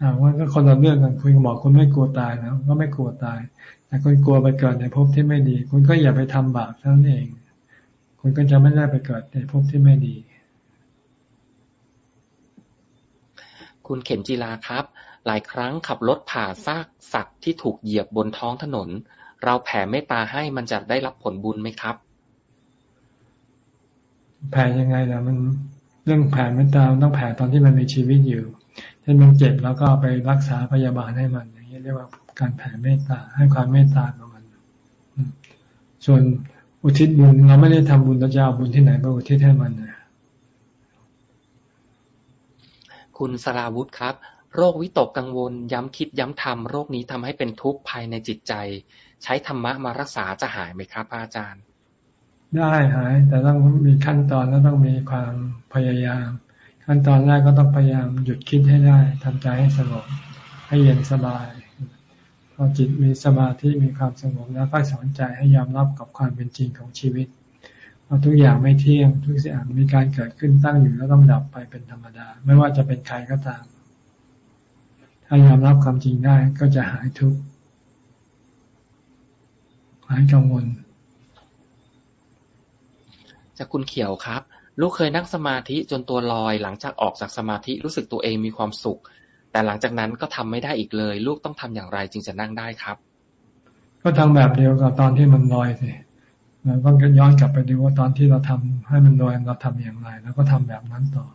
อ่าว่าก็คนละเรื่องกันคุณบอกคุณไม่กลัวตายนะก็ไม่กลัวตาย แต่คุณกลัวไปเกิดในภพที่ไม่ดี คุณก็อย่าไปทำบาปนั่นเอง คุณก็จะไม่ได้ไปเกิดในภพที่ไม่ดี คุณเข็มจีลาครับ หลายครั้งขับรถผ่าซากสัตว์ที่ถูกเหยียบบนท้องถนน เราแผ่เมตตาให้มันจะได้รับผลบุญไหมครับ แผ่ยังไงล่ะมันเรื่องแผ่เมตตาต้องแผ่ตอนที่มันมีชีวิตอยู่เช่นมันเจ็บแล้วก็ไปรักษาพยาบาลให้มัน อย่างนี้เรียกว่าการแผ่เมตตาให้ความเมตตากับมัน ส่วนอุทิศบุญเราไม่ได้ทำบุญเราจะเอาบุญที่ไหนไปอุทิศให้มันนะคุณสราวุธครับ โรควิตกกังวล ย้ำคิดย้ำทำโรคนี้ทำให้เป็นทุกข์ภายในจิตใจ ใช้ธรรมะมารักษาจะหายไหมครับอาจารย์ ได้หาย แต่ต้องมีขั้นตอนแล้วต้องมีความพยายาม ขั้นตอนแรกก็ต้องพยายามหยุดคิดให้ได้ทำใจให้สงบให้เย็นสบายพอจิตมีสมาธิมีความสงบแล้วก็สอนใจให้ยอมรับกับความเป็นจริงของชีวิตว่าทุกอย่างไม่เที่ยงทุกสิ่งมีการเกิดขึ้นตั้งอยู่แล้วต้องดับไปเป็นธรรมดา ไม่ว่าจะเป็นใครก็ตาม ถ้ายอมรับความจริงได้ก็จะหายทุกข์ หายกังวลจากคุณเขียวครับ ลูกเคยนั่งสมาธิจนตัวลอยหลังจากออกจากสมาธิรู้สึกตัวเองมีความสุข แต่หลังจากนั้นก็ทำไม่ได้อีกเลย ลูกต้องทำอย่างไรจึงจะนั่งได้ครับ ก็ทำแบบเดียวกับตอนที่มันลอยสิเราก็ย้อนกลับไปดูว่าตอนที่เราทำให้มันลอยเราทำอย่างไร แล้วก็ทำแบบนั้นต่อ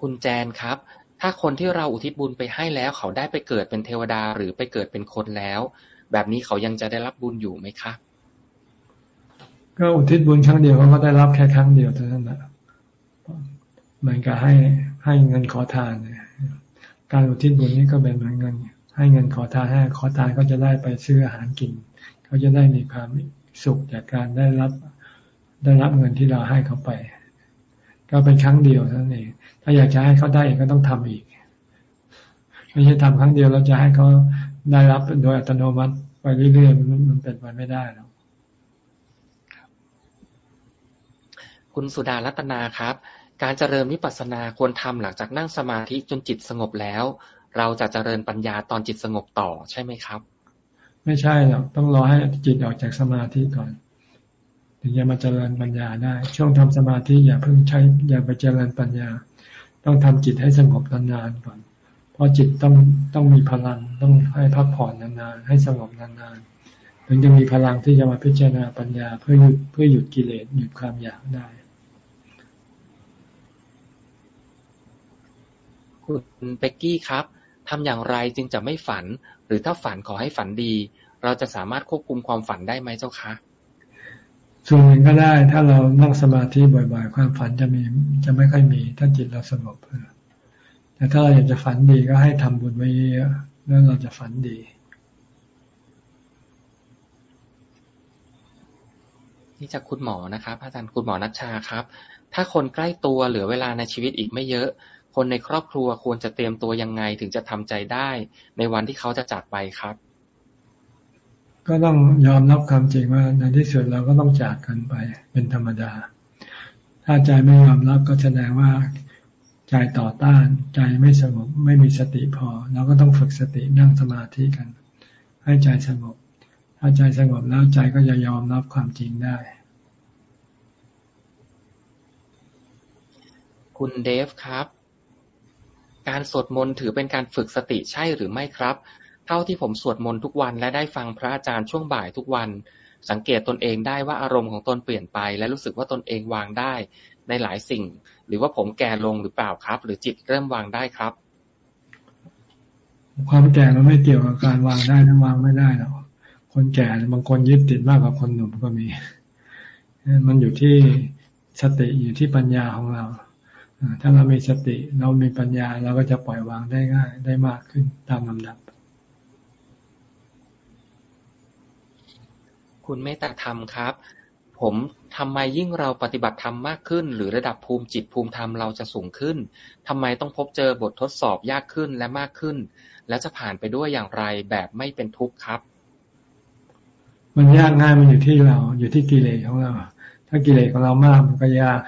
คุณแจนครับ ถ้าคนที่เราอุทิศบุญไปให้แล้วเขาได้ไปเกิดเป็นเทวดาหรือไปเกิดเป็นคนแล้ว แบบนี้เขายังจะได้รับบุญอยู่ไหมคะก็อุทิศบุญครั้งเดียวเขาก็ได้รับแค่ครั้งเดียวเท่านั้นแหละเหมือนกับให้ให้เงินขอทานการอุทิศบุญนี่ก็เป็นเหมือนเงิน ให้เงินขอทานให้ขอทานก็จะได้ไปซื้ออาหารกิน เขาจะได้มีความสุขจากการได้รับได้รับเงินที่เราให้เขาไป ก็เป็นครั้งเดียวเท่านั่นเอง ถ้าอยากจะให้เขาได้ก็ต้องทำอีก ไม่ใช่ทำครั้งเดียวเราจะให้เขาได้รับโดยอัตโนมัติไปเรื่อยๆมันเป็นไปไม่ได้แล้วคุณสุดารัตนาครับ การเจริญวิปัสสนาควรทำหลังจากนั่งสมาธิจนจิตสงบแล้ว เราจะเจริญปัญญาตอนจิตสงบต่อใช่ไหมครับ ไม่ใช่หรอกต้องรอให้จิตออกจากสมาธิก่อนถึงจะมาเจริญปัญญาได้ ช่วงทำสมาธิอย่าเพิ่งใช้อย่าไปเจริญปัญญา ต้องทำจิตให้สงบนานๆก่อน เพราะจิตต้องต้องมีพลังต้องให้พักผ่อนนานๆ ให้สงบนานๆ ถึงจะมีพลังที่จะมาพิจารณาปัญญาเพื่อหยุดเพื่อหยุดกิเลสหยุดความอยากได้ คุณเป๊กกี้ครับทำอย่างไรจึงจะไม่ฝัน หรือถ้าฝันขอให้ฝันดี เราจะสามารถควบคุมความฝันได้ไหมเจ้าคะ ส่วนหนึ่งก็ได้ ถ้าเรานั่งสมาธิบ่อย ๆ ความฝันจะมีจะไม่ค่อยมี ถ้าจิตเราสงบเแต่ถ้าเราอยากจะฝันดีก็ให้ทำบุญไว้เยอะแล้วเราจะฝันดี นี่จากคุณหมอนะครับ อาจารย์คุณหมอนัชชาครับ ถ้าคนใกล้ตัวเหลือเวลาในชีวิตอีกไม่เยอะ คนในครอบครัวควรจะเตรียมตัวยังไงถึงจะทำใจได้ ในวันที่เขาจะจากไปครับ ก็ต้องยอมรับความจริงว่าในที่สุดเราก็ต้องจากกันไปเป็นธรรมดา ถ้าใจไม่ยอมรับก็แสดงว่าใจต่อต้านใจไม่สงบไม่มีสติพอ เราก็ต้องฝึกสตินั่งสมาธิกัน ให้ใจสงบ ถ้าใจสงบแล้วใจก็จะยอมรับความจริงได้ คุณเดฟครับ การสวดมนต์ถือเป็นการฝึกสติใช่หรือไม่ครับ เท่าที่ผมสวดมนต์ทุกวันและได้ฟังพระอาจารย์ช่วงบ่ายทุกวัน สังเกตตนเองได้ว่าอารมณ์ของตนเปลี่ยนไป และรู้สึกว่าตนเองวางได้ในหลายสิ่ง หรือว่าผมแก่ลงหรือเปล่าครับ หรือจิตเริ่มวางได้ครับ ความแก่เราไม่เกี่ยวกับการวางได้ทั้งวางไม่ได้หรอกคนแก่บางคนยึดติดมากกว่าคนหนุ่มก็มี มันอยู่ที่สติอยู่ที่ปัญญาของเราถ้าเรามีสติเรามีปัญญาเราก็จะปล่อยวางได้ง่ายได้มากขึ้นตามลำดับ คุณเมตตาธรรมครับ ผมทำไมยิ่งเราปฏิบัติธรรมมากขึ้น หรือระดับภูมิจิตภูมิธรรมเราจะสูงขึ้นทำไมต้องพบเจอบททดสอบยากขึ้นและมากขึ้น และจะผ่านไปด้วยอย่างไรแบบไม่เป็นทุกข์ครับ มันยากง่ายมันอยู่ที่เรา อยู่ที่กิเลสของเรา ถ้ากิเลสของเรามากมันก็ยาก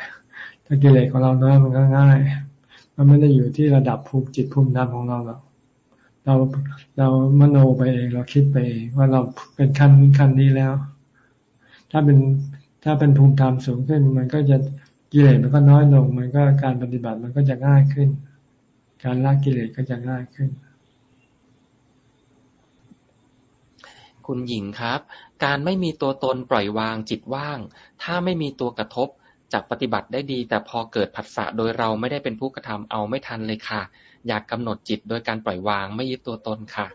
ถ้ากิเลสของเราน้อยมันก็ง่าย มันไม่ได้อยู่ที่ระดับภูมิจิตภูมิธรรมของเราหรอกเราเรามโนไปเองเราคิดไปเองว่าเราเป็นขั้นขั้นนี้แล้ว ถ้าเป็นถ้าเป็นภูมิธรรมสูงขึ้น มันก็จะกิเลสมันก็น้อยลง มันก็การปฏิบัติมันก็จะง่ายขึ้น การละกิเลสก็จะง่ายขึ้น คุณหญิงครับ การไม่มีตัวตนปล่อยวางจิตว่าง ถ้าไม่มีตัวกระทบจากปฏิบัติได้ดี แต่พอเกิดผัสสะโดยเราไม่ได้เป็นผู้กระทำเอาไม่ทันเลยค่ะ อยากกำหนดจิตโดยการปล่อยวางไม่ยึดตัวตนค่ะ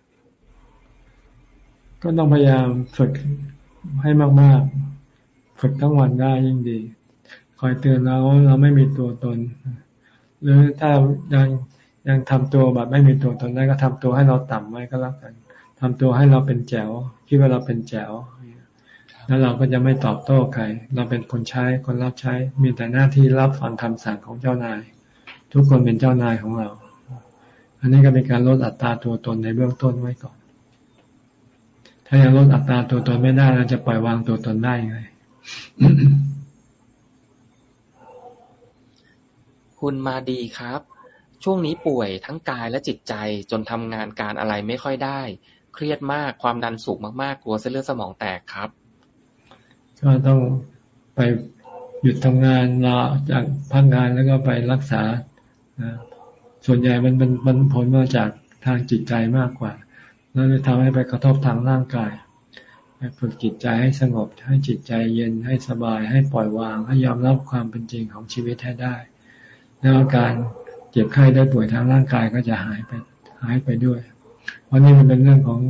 ก็ต้องพยายามฝึก ให้มากๆ ฝึกทั้งวันได้ยิ่งดี คอยเตือนเราเราไม่มีตัวตน หรือถ้ายังยังทำตัวแบบไม่มีตัวตนได้ก็ทำตัวให้เราต่ำไว้ก็แล้วกันทำตัวให้เราเป็นแจ๋วคิดว่าเราเป็นแจ๋วแล้วเราก็จะไม่ตอบโต้ใคร เราเป็นคนใช้คนรับใช้ มีแต่หน้าที่รับฟังคำสั่งของเจ้านาย ทุกคนเป็นเจ้านายของเรา อันนี้ก็เป็นการลดอัตราตัวตนในเบื้องต้นไว้ก่อน ถ้ายังลดอัตราตัวตนไม่ได้เราจะปล่อยวางตัวตนได้ยังไงคุณมาดีครับ ช่วงนี้ป่วยทั้งกายและจิตใจจนทำงานการอะไรไม่ค่อยได้ เครียดมากความดันสูงมากๆ กลัวเส้นเลือดสมองแตกครับก็ต้องไปหยุดทำงานลาจากพักงานแล้วก็ไปรักษาส่วนใหญ่มันมันมันผลมาจากทางจิตใจมากกว่า แล้วจะทำให้ไปกระทบทางร่างกายฝึกจิตใจให้สงบ ให้จิตใจเย็นให้สบาย ให้ปล่อยวาง ให้ยอมรับความเป็นจริงของชีวิตให้ได้ แล้วอาการเจ็บไข้ได้ป่วยทางร่างกายก็จะหายไปหายไปด้วย เพราะนี่มันเป็นเรื่องของ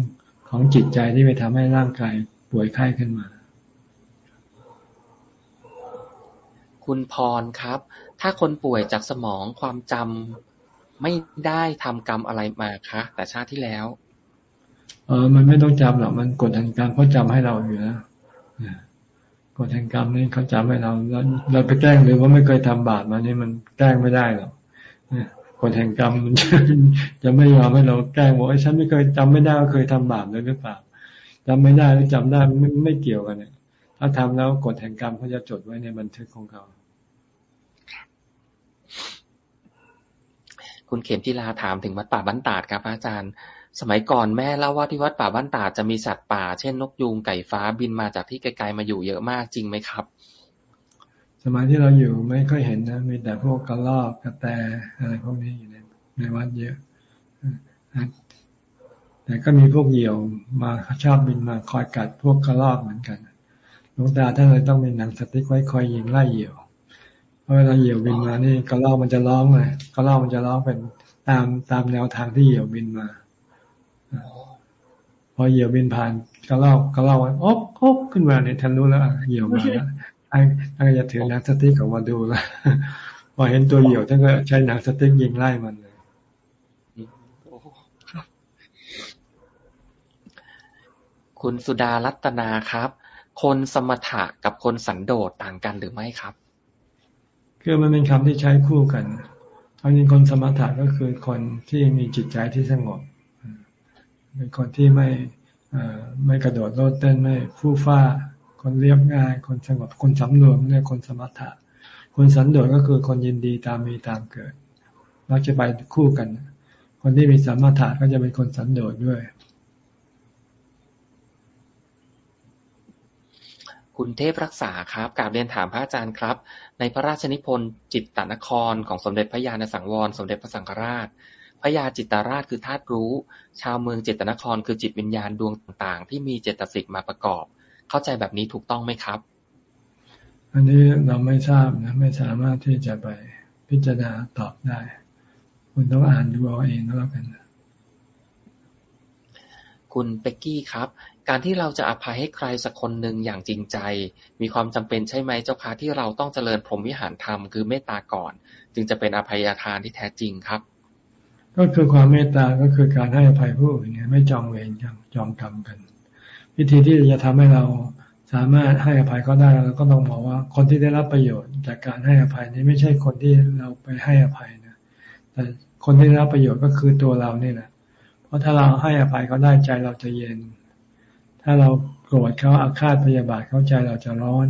ของจิตใจที่ไปทำให้ร่างกายป่วยไข้ขึ้นมา คุณพรครับ ถ้าคนป่วยจากสมองความจำไม่ได้ทำกรรมอะไรมาคะ แต่ชาติที่แล้ว เออมันไม่ต้องจำหรอกมันกดแห่งกรรมเขาจำให้เราอยู่แล้วกฎแห่งกรรมนี่เขาจำให้เราเราเราไปแกล้งหรือว่าไม่เคยทำบาปมานี่มันแกล้งไม่ได้หรอกกฎแห่งกรรมมันจะไม่ยอมให้เราแกล้งบอกไอ้ฉันไม่เคยจำไม่ได้ว่าเคยทำบาปเลยหรือเปล่าจำไม่ได้หรือจำได้ไม่ไม่เกี่ยวกันเนี่ยถ้าทำแล้วกฎแห่งกรรมเขาจะจดไว้ในบันทึกของเขา คุณเข็มทิลาถามถึงวัดป่าบ้านตาดครับอาจารย์ สมัยก่อนแม่เล่าว่าที่วัดป่าบ้านตาจะมีสัตว์ป่า เช่นนกยูงไก่ฟ้าบินมาจากที่ไกลๆมาอยู่เยอะมากจริงไหมครับ สมัยที่เราอยู่ไม่ค่อยเห็นนะมีแต่พวกกระรอกกระแตอะไรพวกนี้อยู่ในในวัดเยอะแต่ก็มีพวกเหยี่ยวมาชอบบินมาคอยกัดพวกกระรอกเหมือนกันหลวงตาท่านเลยต้องมีหนังสติ๊กไว้คอยยิงไล่เหยี่ยวเพราะเวลาเหยี่ยวบินมานี่กระรอกมันจะร้องเลยกระรอกมันจะร้องเป็นตามตามแนวทางที่เหยี่ยวบินมา พอเหยี่ยวบินผ่านก็เล่าก็เล่าว่าอ๊บอ๊บขึ้นมาเนี่ยทันรู้แล้วเหยี่ยวมาแล้วท่านท่านก็จะถือหนังสติ๊กออกมาดูแล้วพอเห็นตัวเหยี่ยวท่านก็ใช้หนังสติ๊กยิงไล่มันเลยคุณสุดารัตนาครับ คนสมถะกับคนสันโดษต่างกันหรือไม่ครับ คือมันเป็นคำที่ใช้คู่กันเอาจริงคนสมถะก็คือคนที่มีจิตใจที่สงบ เป็นคนที่ไม่ไม่กระโดดโลดเต้นไม่ฟู่ฟ้า คนเรียบง่าย คนสงบคนสำรวมเนี่ยคนสมถะ คนสันโดษก็คือคนยินดีตามมีตามเกิดมักจะไปคู่กัน คนที่มีสมถะก็จะเป็นคนสันโดษด้วย คุณเทพรักษาครับกราบเรียนถามพระอาจารย์ครับ ในพระราชนิพนธ์จิตตนครของสมเด็จพระญาณสังวร สมเด็จพระสังฆราช พระยาจิตตราชคือธาตุรู้ ชาวเมืองเจตนครคือจิตวิญญาณดวงต่างๆ ที่มีเจตสิกมาประกอบ เข้าใจแบบนี้ถูกต้องไหมครับ อันนี้เราไม่ทราบนะไม่สามารถที่จะไปพิจารณาตอบได้ คุณต้องอ่านดูเอาเองก็แล้วกันคุณเป็กกี้ครับ การที่เราจะอภัยให้ใครสักคนหนึ่งอย่างจริงใจ มีความจำเป็นใช่ไหมเจ้าคะที่เราต้องเจริญพรหมวิหารธรรมคือเมตตาก่อน จึงจะเป็นอภัยทานที่แท้จริงครับ ก็คือความเมตตาก็คือการให้อภัยผู้อื่นเนี่ยไม่จองเวรจองกรรมกัน วิธีที่จะทำให้เราสามารถให้อภัยเขาได้เราก็ต้องบอกว่าคนที่ได้รับประโยชน์จากการให้อภัยนี้ไม่ใช่คนที่เราไปให้อภัยนะแต่คนที่ได้รับประโยชน์ก็คือตัวเรานี่แหละ เพราะถ้าเราให้อภัยเขาได้ใจเราจะเย็น ถ้าเราโกรธเขาอาฆาตพยาบาทเขาใจเราจะร้อน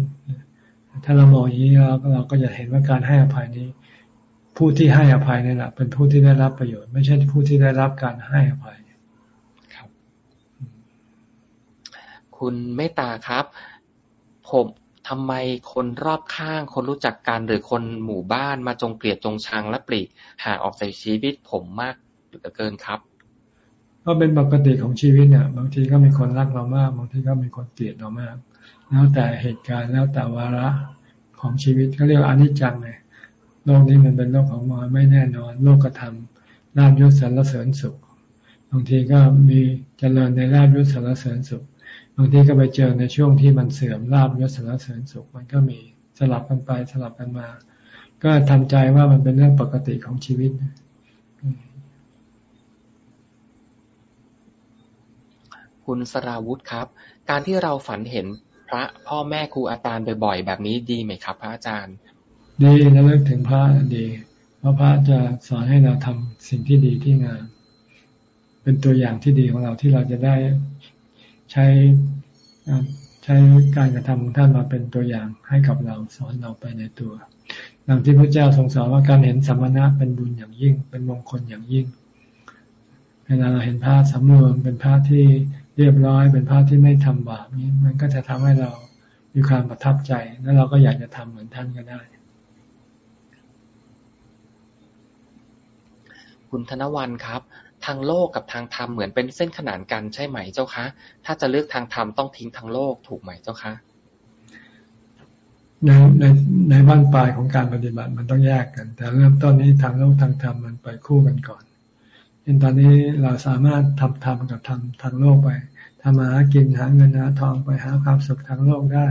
ถ้าเรามองอย่างนี้เราเราก็จะเห็นว่าการให้อภัยนี้ ผู้ที่ให้อภัยนี่แหละเป็นผู้ที่ได้รับประโยชน์ ไม่ใช่ผู้ที่ได้รับการให้อภัยครับ คุณเมตตาครับ ผมทำไมคนรอบข้าง คนรู้จักกันหรือคนหมู่บ้านมาจงเกลียดจงชังและปลีกห่างออกจากชีวิตผมมากเหลือเกินครับ ก็เป็นปกติของชีวิตเนี่ยบางทีก็มีคนรักเรามาก บางทีก็มีคนเกลียดเรามาก แล้วแต่เหตุการณ์แล้วแต่วาระของชีวิตเขาเรียกอนิจจังเลย โลกนี้มันเป็นโลกของมารไม่แน่นอน โลกกระทำลาบยศสรรเสริญสุข บางทีก็มีเจริญในลาบยศสรรเสริญสุข บางทีก็ไปเจอในช่วงที่มันเสื่อมลาบยศสรรเสริญสุข มันก็มีสลับกันไปสลับกันมา ก็ทำใจว่ามันเป็นเรื่องปกติของชีวิตคุณสราวุธครับ การที่เราฝันเห็นพระพ่อแม่ครูอาจารย์บ่อยๆ แบบนี้ดีไหมครับ พระอาจารย์ ดีแล้วเลิกถึงพระดี เพราะพระจะสอนให้เราทำสิ่งที่ดีที่งามเป็นตัวอย่างที่ดีของเราที่เราจะได้ใช้ใช้การกระทำของท่านมาเป็นตัวอย่างให้กับเราสอนเราไปในตัวดังที่พระเจ้าทรงสอนว่าการเห็นสัมมณะเป็นบุญอย่างยิ่ง เป็นมงคลอย่างยิ่งเวลาเราเห็นพระสำรวมเป็นพระที่เรียบร้อย เป็นพระที่ไม่ทำบาปนี้ มันก็จะทำให้เรามีความประทับใจ แล้วเราก็อยากจะทำเหมือนท่านก็ได้ คุณธนวันครับ ทางโลกกับทางธรรมเหมือนเป็นเส้นขนานกันใช่ไหมเจ้าคะ ถ้าจะเลือกทางธรรมต้องทิ้งทางโลกถูกไหมเจ้าคะ ในในในบ้านปลายของการปฏิบัติมันต้องแยกกัน แต่เริ่มต้นนี้ทางโลกทางธรรมมันไปคู่กันก่อนเช่นตอนนี้เราสามารถทำธรรมกับทำทางโลกไปทำมาหากินหาเงินหาทองไปหาความสุขทางโลกได้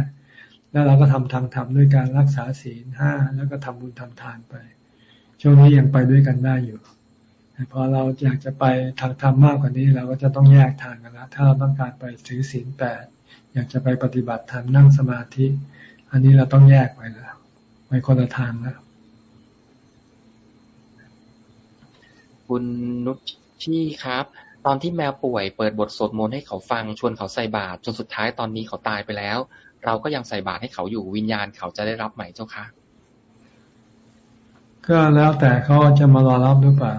แล้วเราก็ทำทางธรรมด้วยการรักษาศีลห้าแล้วก็ทำบุญทำทานไปช่วงนี้ยังไปด้วยกันได้อยู่ พอเราอยากจะไปทางธรรมมากกว่านี้เราก็จะต้องแยกทางกันแล้วถ้าเราต้องการไปถือศีลแปดอยากจะไปปฏิบัติธรรมนั่งสมาธิ อันนี้เราต้องแยกไปแล้วไปคนละทางแล้วคุณนุชชี่ครับ ตอนที่แมวป่วยเปิดบทสวดมนต์ให้เขาฟังชวนเขาใส่บาตรจนสุดท้ายตอนนี้เขาตายไปแล้ว เราก็ยังใส่บาตรให้เขาอยู่วิญญาณเขาจะได้รับไหมเจ้าคะก็แล้วแต่เขาจะมารอรับหรือเปล่า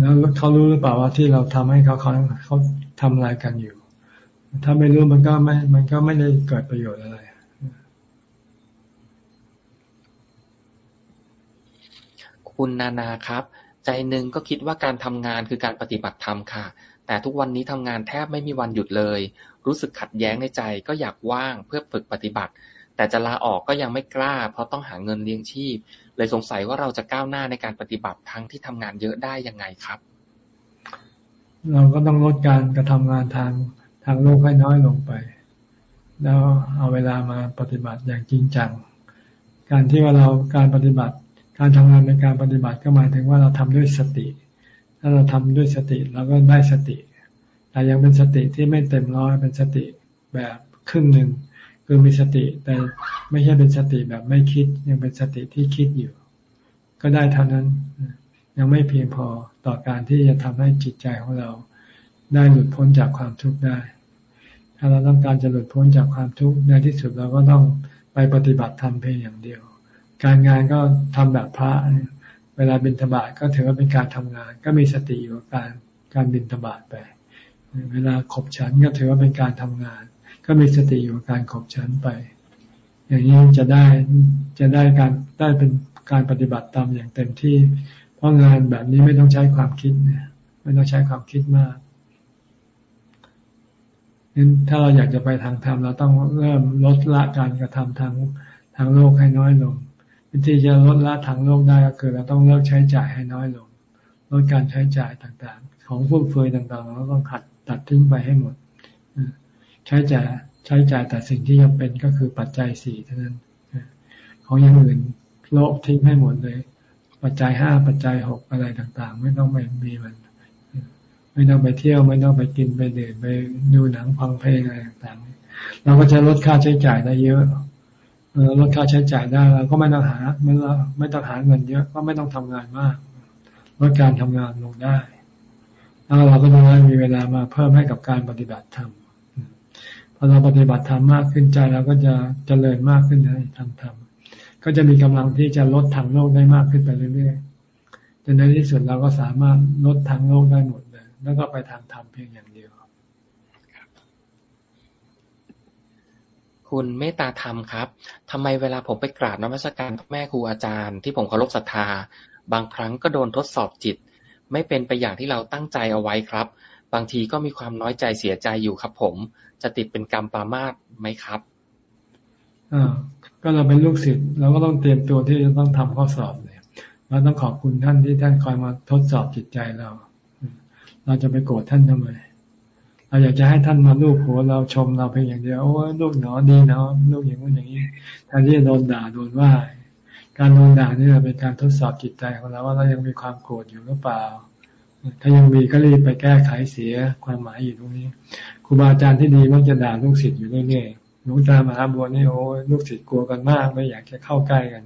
แล้วเขารู้หรือเปล่าว่าที่เราทำให้เขาเขาเขาทำอะไรกันอยู่ ถ้าไม่รู้มันก็ไม่ มันก็ไม่ได้เกิดประโยชน์อะไรคุณนานาครับ ใจหนึ่งก็คิดว่าการทำงานคือการปฏิบัติธรรมค่ะ แต่ทุกวันนี้ทำงานแทบไม่มีวันหยุดเลย รู้สึกขัดแย้งในใจก็อยากว่างเพื่อฝึกปฏิบัติ แต่จะลาออกก็ยังไม่กล้า เพราะต้องหาเงินเลี้ยงชีพ เลยสงสัยว่าเราจะก้าวหน้าในการปฏิบัติทั้งที่ทำงานเยอะได้ยังไงครับ เราก็ต้องลดการกระทำงานทางทางโลกให้น้อยลงไป แล้วเอาเวลามาปฏิบัติอย่างจริงจัง การที่ว่าเราการปฏิบัติ การทำงานในการปฏิบัติก็หมายถึงว่าเราทำด้วยสติ ถ้าเราทำด้วยสติเราก็ได้สติ แต่ยังเป็นสติที่ไม่เต็มร้อยเป็นสติแบบครึ่งหนึ่ง คือมีสติแต่ไม่ใช่เป็นสติแบบไม่คิด ยังเป็นสติที่คิดอยู่ ก็ได้เท่านั้น ยังไม่เพียงพอต่อการที่จะทำให้จิตใจของเรา ได้หลุดพ้นจากความทุกข์ได้ ถ้าเราต้องการจะหลุดพ้นจากความทุกข์ในที่สุดเราก็ต้องไปปฏิบัติธรรมเพียงอย่างเดียว การงานก็ทำแบบพระ เวลาบินธบาตก็ถือว่าเป็นการทำงาน ก็มีสติอยู่กับการการบินธบาตไป เวลาขบฉันก็ถือว่าเป็นการทำงาน ก็มีสติอยู่การขบฉันไป อย่างนี้จะได้จะได้การได้เป็นการปฏิบัติตามอย่างเต็มที่ เพราะงานแบบนี้ไม่ต้องใช้ความคิดเนี่ยไม่ต้องใช้ความคิดมากนั้นถ้าเราอยากจะไปทางธรรมเราต้องเริ่มลดละการกระทำทางทางโลกให้น้อยลงวิธีจะลดละทางโลกได้ก็คือเราต้องเลิกใช้จ่ายให้น้อยลง ลดการใช้จ่ายต่างๆ ของฟุ่มเฟือยต่างๆ เราต้องขัดตัดทิ้งไปให้หมด ใช้จ่ายใช้จ่ายแต่สิ่งที่จำเป็นก็คือปัจจัยสี่เท่านั้น ของอย่างอื่นโลกทิ้งให้หมดเลย ปัจจัยห้าปัจจัยหกอะไรต่างๆ ไม่ต้องไปมีมัน ไม่ต้องไปเที่ยวไม่ต้องไปกินไปเดินไปดูหนังฟังเพลงอะไรต่างๆ เราก็จะลดค่าใช้จ่ายได้เยอะลดค่าใช้จ่ายได้เราก็ไม่ต้องหาไม่ไม่ต้องหาเงินเยอะก็ไม่ต้องทำงานมากลดการทำงานลงได้แล้วเราก็จะมีเวลามาเพิ่มให้กับการปฏิบัติธรรม พอเราปฏิบัติธรรมมากขึ้นใจเราก็จะเจริญมากขึ้นในทางธรรมก็จะมีกำลังที่จะลดทางโลกได้มากขึ้นไปเรื่อยๆจนในที่สุดเราก็สามารถลดทางโลกได้หมดเลย แล้วก็ไปทางธรรมเพียงอย่างเดียวคุณเมตตาธรรมครับทำไมเวลาผมไปกราบนมัสการแม่ครูอาจารย์ ที่ผมเคารพศรัทธา บางครั้งก็โดนทดสอบจิต ไม่เป็นไปอย่างที่เราตั้งใจเอาไว้ครับ บางทีก็มีความน้อยใจเสียใจอยู่ครับผม จะติดเป็นกรรมปามาตไหมครับอ่าก็เราเป็นลูกศิษย์เราก็ต้องเตรียมตัวที่จะต้องทำข้อสอบเลยเราต้องขอบคุณท่านที่ท่านคอยมาทดสอบจิตใจเรา เราจะไปโกรธท่านทำไมเรเราอยากจะให้ท่านมาลูกหัวเราชมเราเพียงอย่างเดียวโอ้ลูกหนอดีเนาะลูกอย่างนู้นอย่างนี้แทนที่จะโดนด่าโดนว่า การโดนด่านี่เป็นการทดสอบจิตใจของเราว่าเรายังมีความโกรธอยู่หรือเปล่า ถ้ายังมีก็รีบไปแก้ไขเสียความหมายอยู่ตรงนี้ครูบาอาจารย์ที่ดีมักจะด่าลูกศิษย์อยู่เรื่อยๆหลวงตามหาบัวนี่โอ้ลูกศิษย์กลัวกันมากไม่อยากจะเข้าใกล้กัน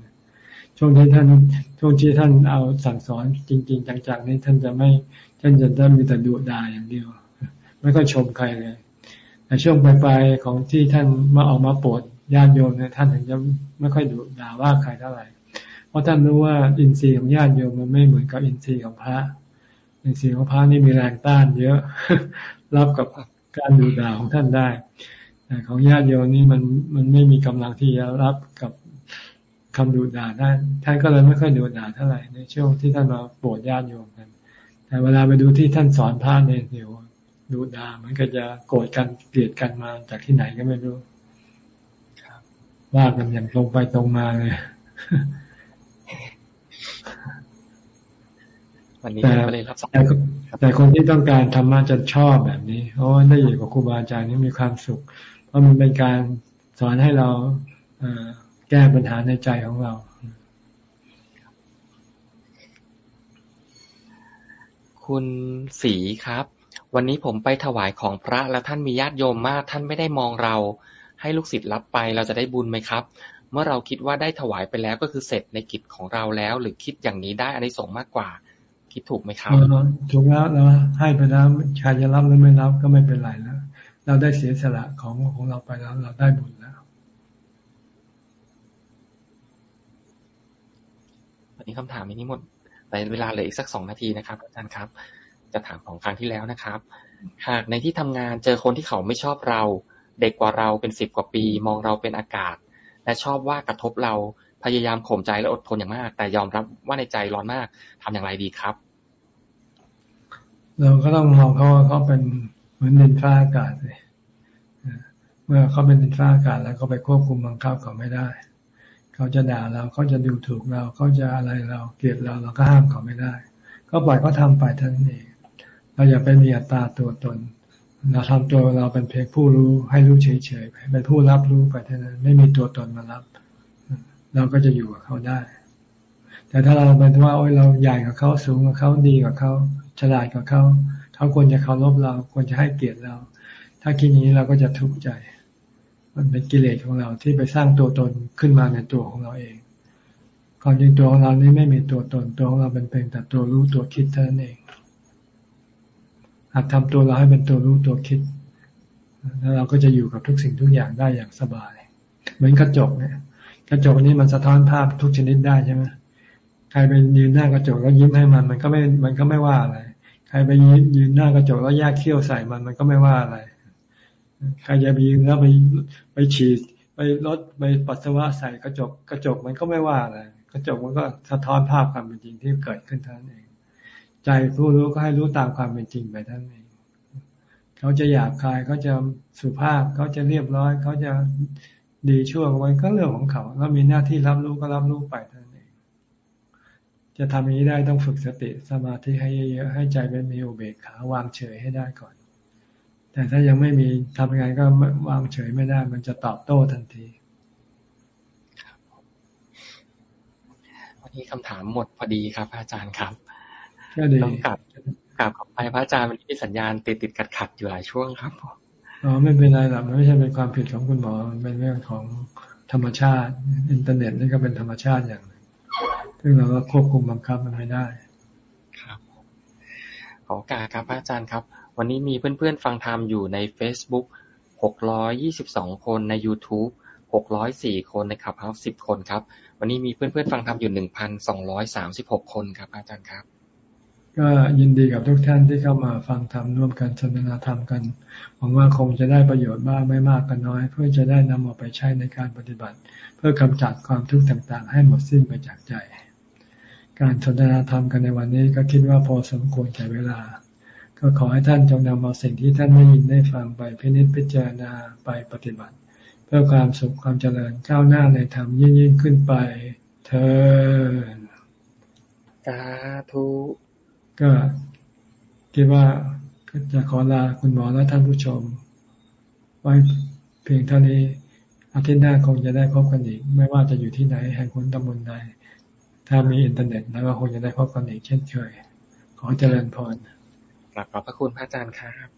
ช่วงที่ท่านช่วงที่ท่านเอาสั่งสอนจริง ๆ จังๆนี่ท่านจะไม่ท่านจะได้มีแต่ดุด่าอย่างเดียว ไม่ค่อยชมใครเลยแต่ช่วงปลายๆของที่ท่านมาออกมาโปรดญาติโยมเนี่ยท่านถึงจะไม่ค่อยดุด่าว่าใครเท่าไหร่ เพราะท่านรู้ว่าอินทรีย์ของญาติโยมมันไม่เหมือนกับอินทรีย์ของพระ อินทรีย์ของพระนี่มีแรงต้านเยอะ รับกับการดูด่าของท่านได้ แต่ของญาติโยมนี่มันมันไม่มีกำลังที่จะรับกับคำดูด่าได้ท่านก็เลยไม่ค่อยดูด่าเท่าไหร่ในช่วงที่ท่านมาโปรดญาติโยมกัน แต่เวลาไปดูที่ท่านสอนพระเนี่ยเดี๋ยวดูด่ามันก็จะโกรธกันเกลียดกันมาจากที่ไหนก็ไม่รู้ว่ากันอย่างตรงไปตรงมาเลย วันนี้แต่ก็เลยรับแต่คนที่ต้องการธรรมะจะชอบแบบนี้เพราะว่าได้อยู่กับครูบาอาจารย์นี่มีความสุข เพราะมันเป็นการสอนให้เราแก้ปัญหาในใจของเราคุณสีครับ วันนี้ผมไปถวายของพระแล้วท่านมีญาติโยมมาก ท่านไม่ได้มองเรา ให้ลูกศิษย์รับไปเราจะได้บุญไหมครับ เมื่อเราคิดว่าได้ถวายไปแล้วก็คือเสร็จในกิจของเราแล้ว หรือคิดอย่างนี้ได้อันนี้ส่งมากกว่า คิดถูกไหมครับถูกแล้วเราให้ไปแล้วใครจะรับหรือไม่รับก็ไม่เป็นไรแล้ว เราได้เสียสละของของเราไปแล้ว เราได้บุญแล้วนี้คำถามนี้หมดแต่เวลาเหลืออีกสักสองนาทีนะครับอาจารย์ครับ จะถามของครั้งที่แล้วนะครับ หากในที่ทำงานเจอคนที่เขาไม่ชอบเรา เด็กกว่าเราเป็นสิบกว่าปี มองเราเป็นอากาศ และชอบว่ากระทบเรา พยายามข่มใจและอดทนอย่างมาก แต่ยอมรับว่าในใจร้อนมากทำอย่างไรดีครับ เราก็ต้องมองเขาว่าเขาเป็นเหมือนดินฟ้าอากาศเลยเมื่อเขาเป็นดินฟ้าอากาศแล้วก็ไปควบคุมบังคับเขาไม่ได้ เขาจะด่าเราเขาจะดูถูกเราเขาจะอะไรเราเกลียดเราเราก็ห้ามเขาไม่ได้ ก็ปล่อยเขาทาไปท่านเองเราอย่าไปมีอัตตาตัวตนเราทำตัวเราเป็นเพียงผู้รู้ให้รู้เฉยๆเป็นผู้รับรู้ไปเท่านั้นไม่มีตัวตนมารับ เราก็จะอยู่กับเขาได้ แต่ถ้าเราเป็นว่าโอ้ยเราใหญ่กับเขาสูงกับเขาดีกับเขาฉลาดกับเขาเขาควรจะเคารพเราควรจะให้เกียรติเรา ถ้าคิดอย่างนี้เราก็จะทุกข์ใจ มันเป็นกิเลสของเราที่ไปสร้างตัวตนขึ้นมาในตัวของเราเองความจริงตัวของเรานี้ไม่มีตัวตนตัวของเราเป็นเพียงแต่ตัวรู้ตัวคิดเท่านั้นเองหากทำตัวเราให้เป็นตัวรู้ตัวคิด แล้วเราก็จะอยู่กับทุกสิ่งทุกอย่างได้อย่างสบาย เหมือนกระจกเนี่ย กระจกนี้มันสะท้อนภาพทุกชนิดได้ใช่ไหมใครไปยืนหน้ากระจกแล้วยิ้มให้มัน มันก็ไม่ มันก็ไม่ว่าอะไรใครไปยืนหน้ากระจกแล้วแยกเขี้ยวใส่มันมันก็ไม่ว่าอะไร ใครจะไปยืนแล้วไปไปฉีดไปรถไปปัสสาวะใส่กระจก กระจกมันก็ไม่ว่าอะไรกระจกมันก็สะท้อนภาพความเป็นจริงที่เกิดขึ้นเท่านั้นเอง ใจผู้รู้ก็ให้รู้ตามความเป็นจริงไปท่านเองเขาจะหยาบคายเขาจะสุภาพเขาจะเรียบร้อยเขาจะ ดีชั่วไว้ก็เรื่องของเขา แล้วมีหน้าที่รับรู้ก็รับรู้ไปเท่านั้นเอง จะทำอย่างนี้ได้ต้องฝึกสติสมาธิให้เยอะๆให้ใจเป็นมีอุเบกขาวางเฉยให้ได้ก่อน แต่ถ้ายังไม่มีทำยังไงก็วางเฉยไม่ได้ มันจะตอบโต้ทันทีวันนี้คำถามหมดพอดีครับ อาจารย์ครับก็ดีต้องกลับกลับขอบไปพระอาจารย์วันนี้มีสัญญาณติดติดขัดขัดอยู่หลายช่วงครับ อ๋อไม่เป็นไรหรอกไม่ใช่เป็นความผิดของคุณหมอมันเป็นเรื่องของธรรมชาติ อินเทอร์เน็ตนี่ก็เป็นธรรมชาติอย่างหนึ่งซึ่งเราก็ควบคุมบังคับมันไม่ได้ ครับขอโอการครับอาจารย์ครับ วันนี้มีเพื่อนๆฟังธรรมอยู่ใน Facebook 622 คนใน YouTube 604 คนในขับเฮาส์10 คนครับ วันนี้มีเพื่อนๆฟังธรรมอยู่ 1,236 คนครับอาจารย์ครับ ก็ยินดีกับทุกท่านที่เข้ามาฟังธรรมร่วมกันสนทนาธรรมกัน หวังว่าคงจะได้ประโยชน์บ้างไม่มากก็น้อย เพื่อจะได้นำเอาไปใช้ในการปฏิบัติ เพื่อกำจัดความทุกข์ต่างๆ ให้หมดสิ้นไปจากใจ การสนทนาธรรมกันในวันนี้ก็คิดว่าพอสมควรแก่เวลา ก็ขอให้ท่านจงนำเอาสิ่งที่ท่านได้ยินได้ฟังไปพินิจพิจารณาไปปฏิบัติ เพื่อความสุขความเจริญก้าวหน้าในธรรมยิ่งยิ่งขึ้นไป เธอสาธุ ก็คิดว่าจะขอลาคุณหมอและท่านผู้ชม ไว้เพียงเท่านี้ อาทิตย์หน้าคงจะได้พบกันอีก ไม่ว่าจะอยู่ที่ไหนแห่งคนตำบลใดถ้ามีอินเทอร์เน็ตแล้วก็คงจะได้พบกันอีกเช่นเคย ขอเจริญพรกลับขอบพระคุณพระอาจารย์ครับ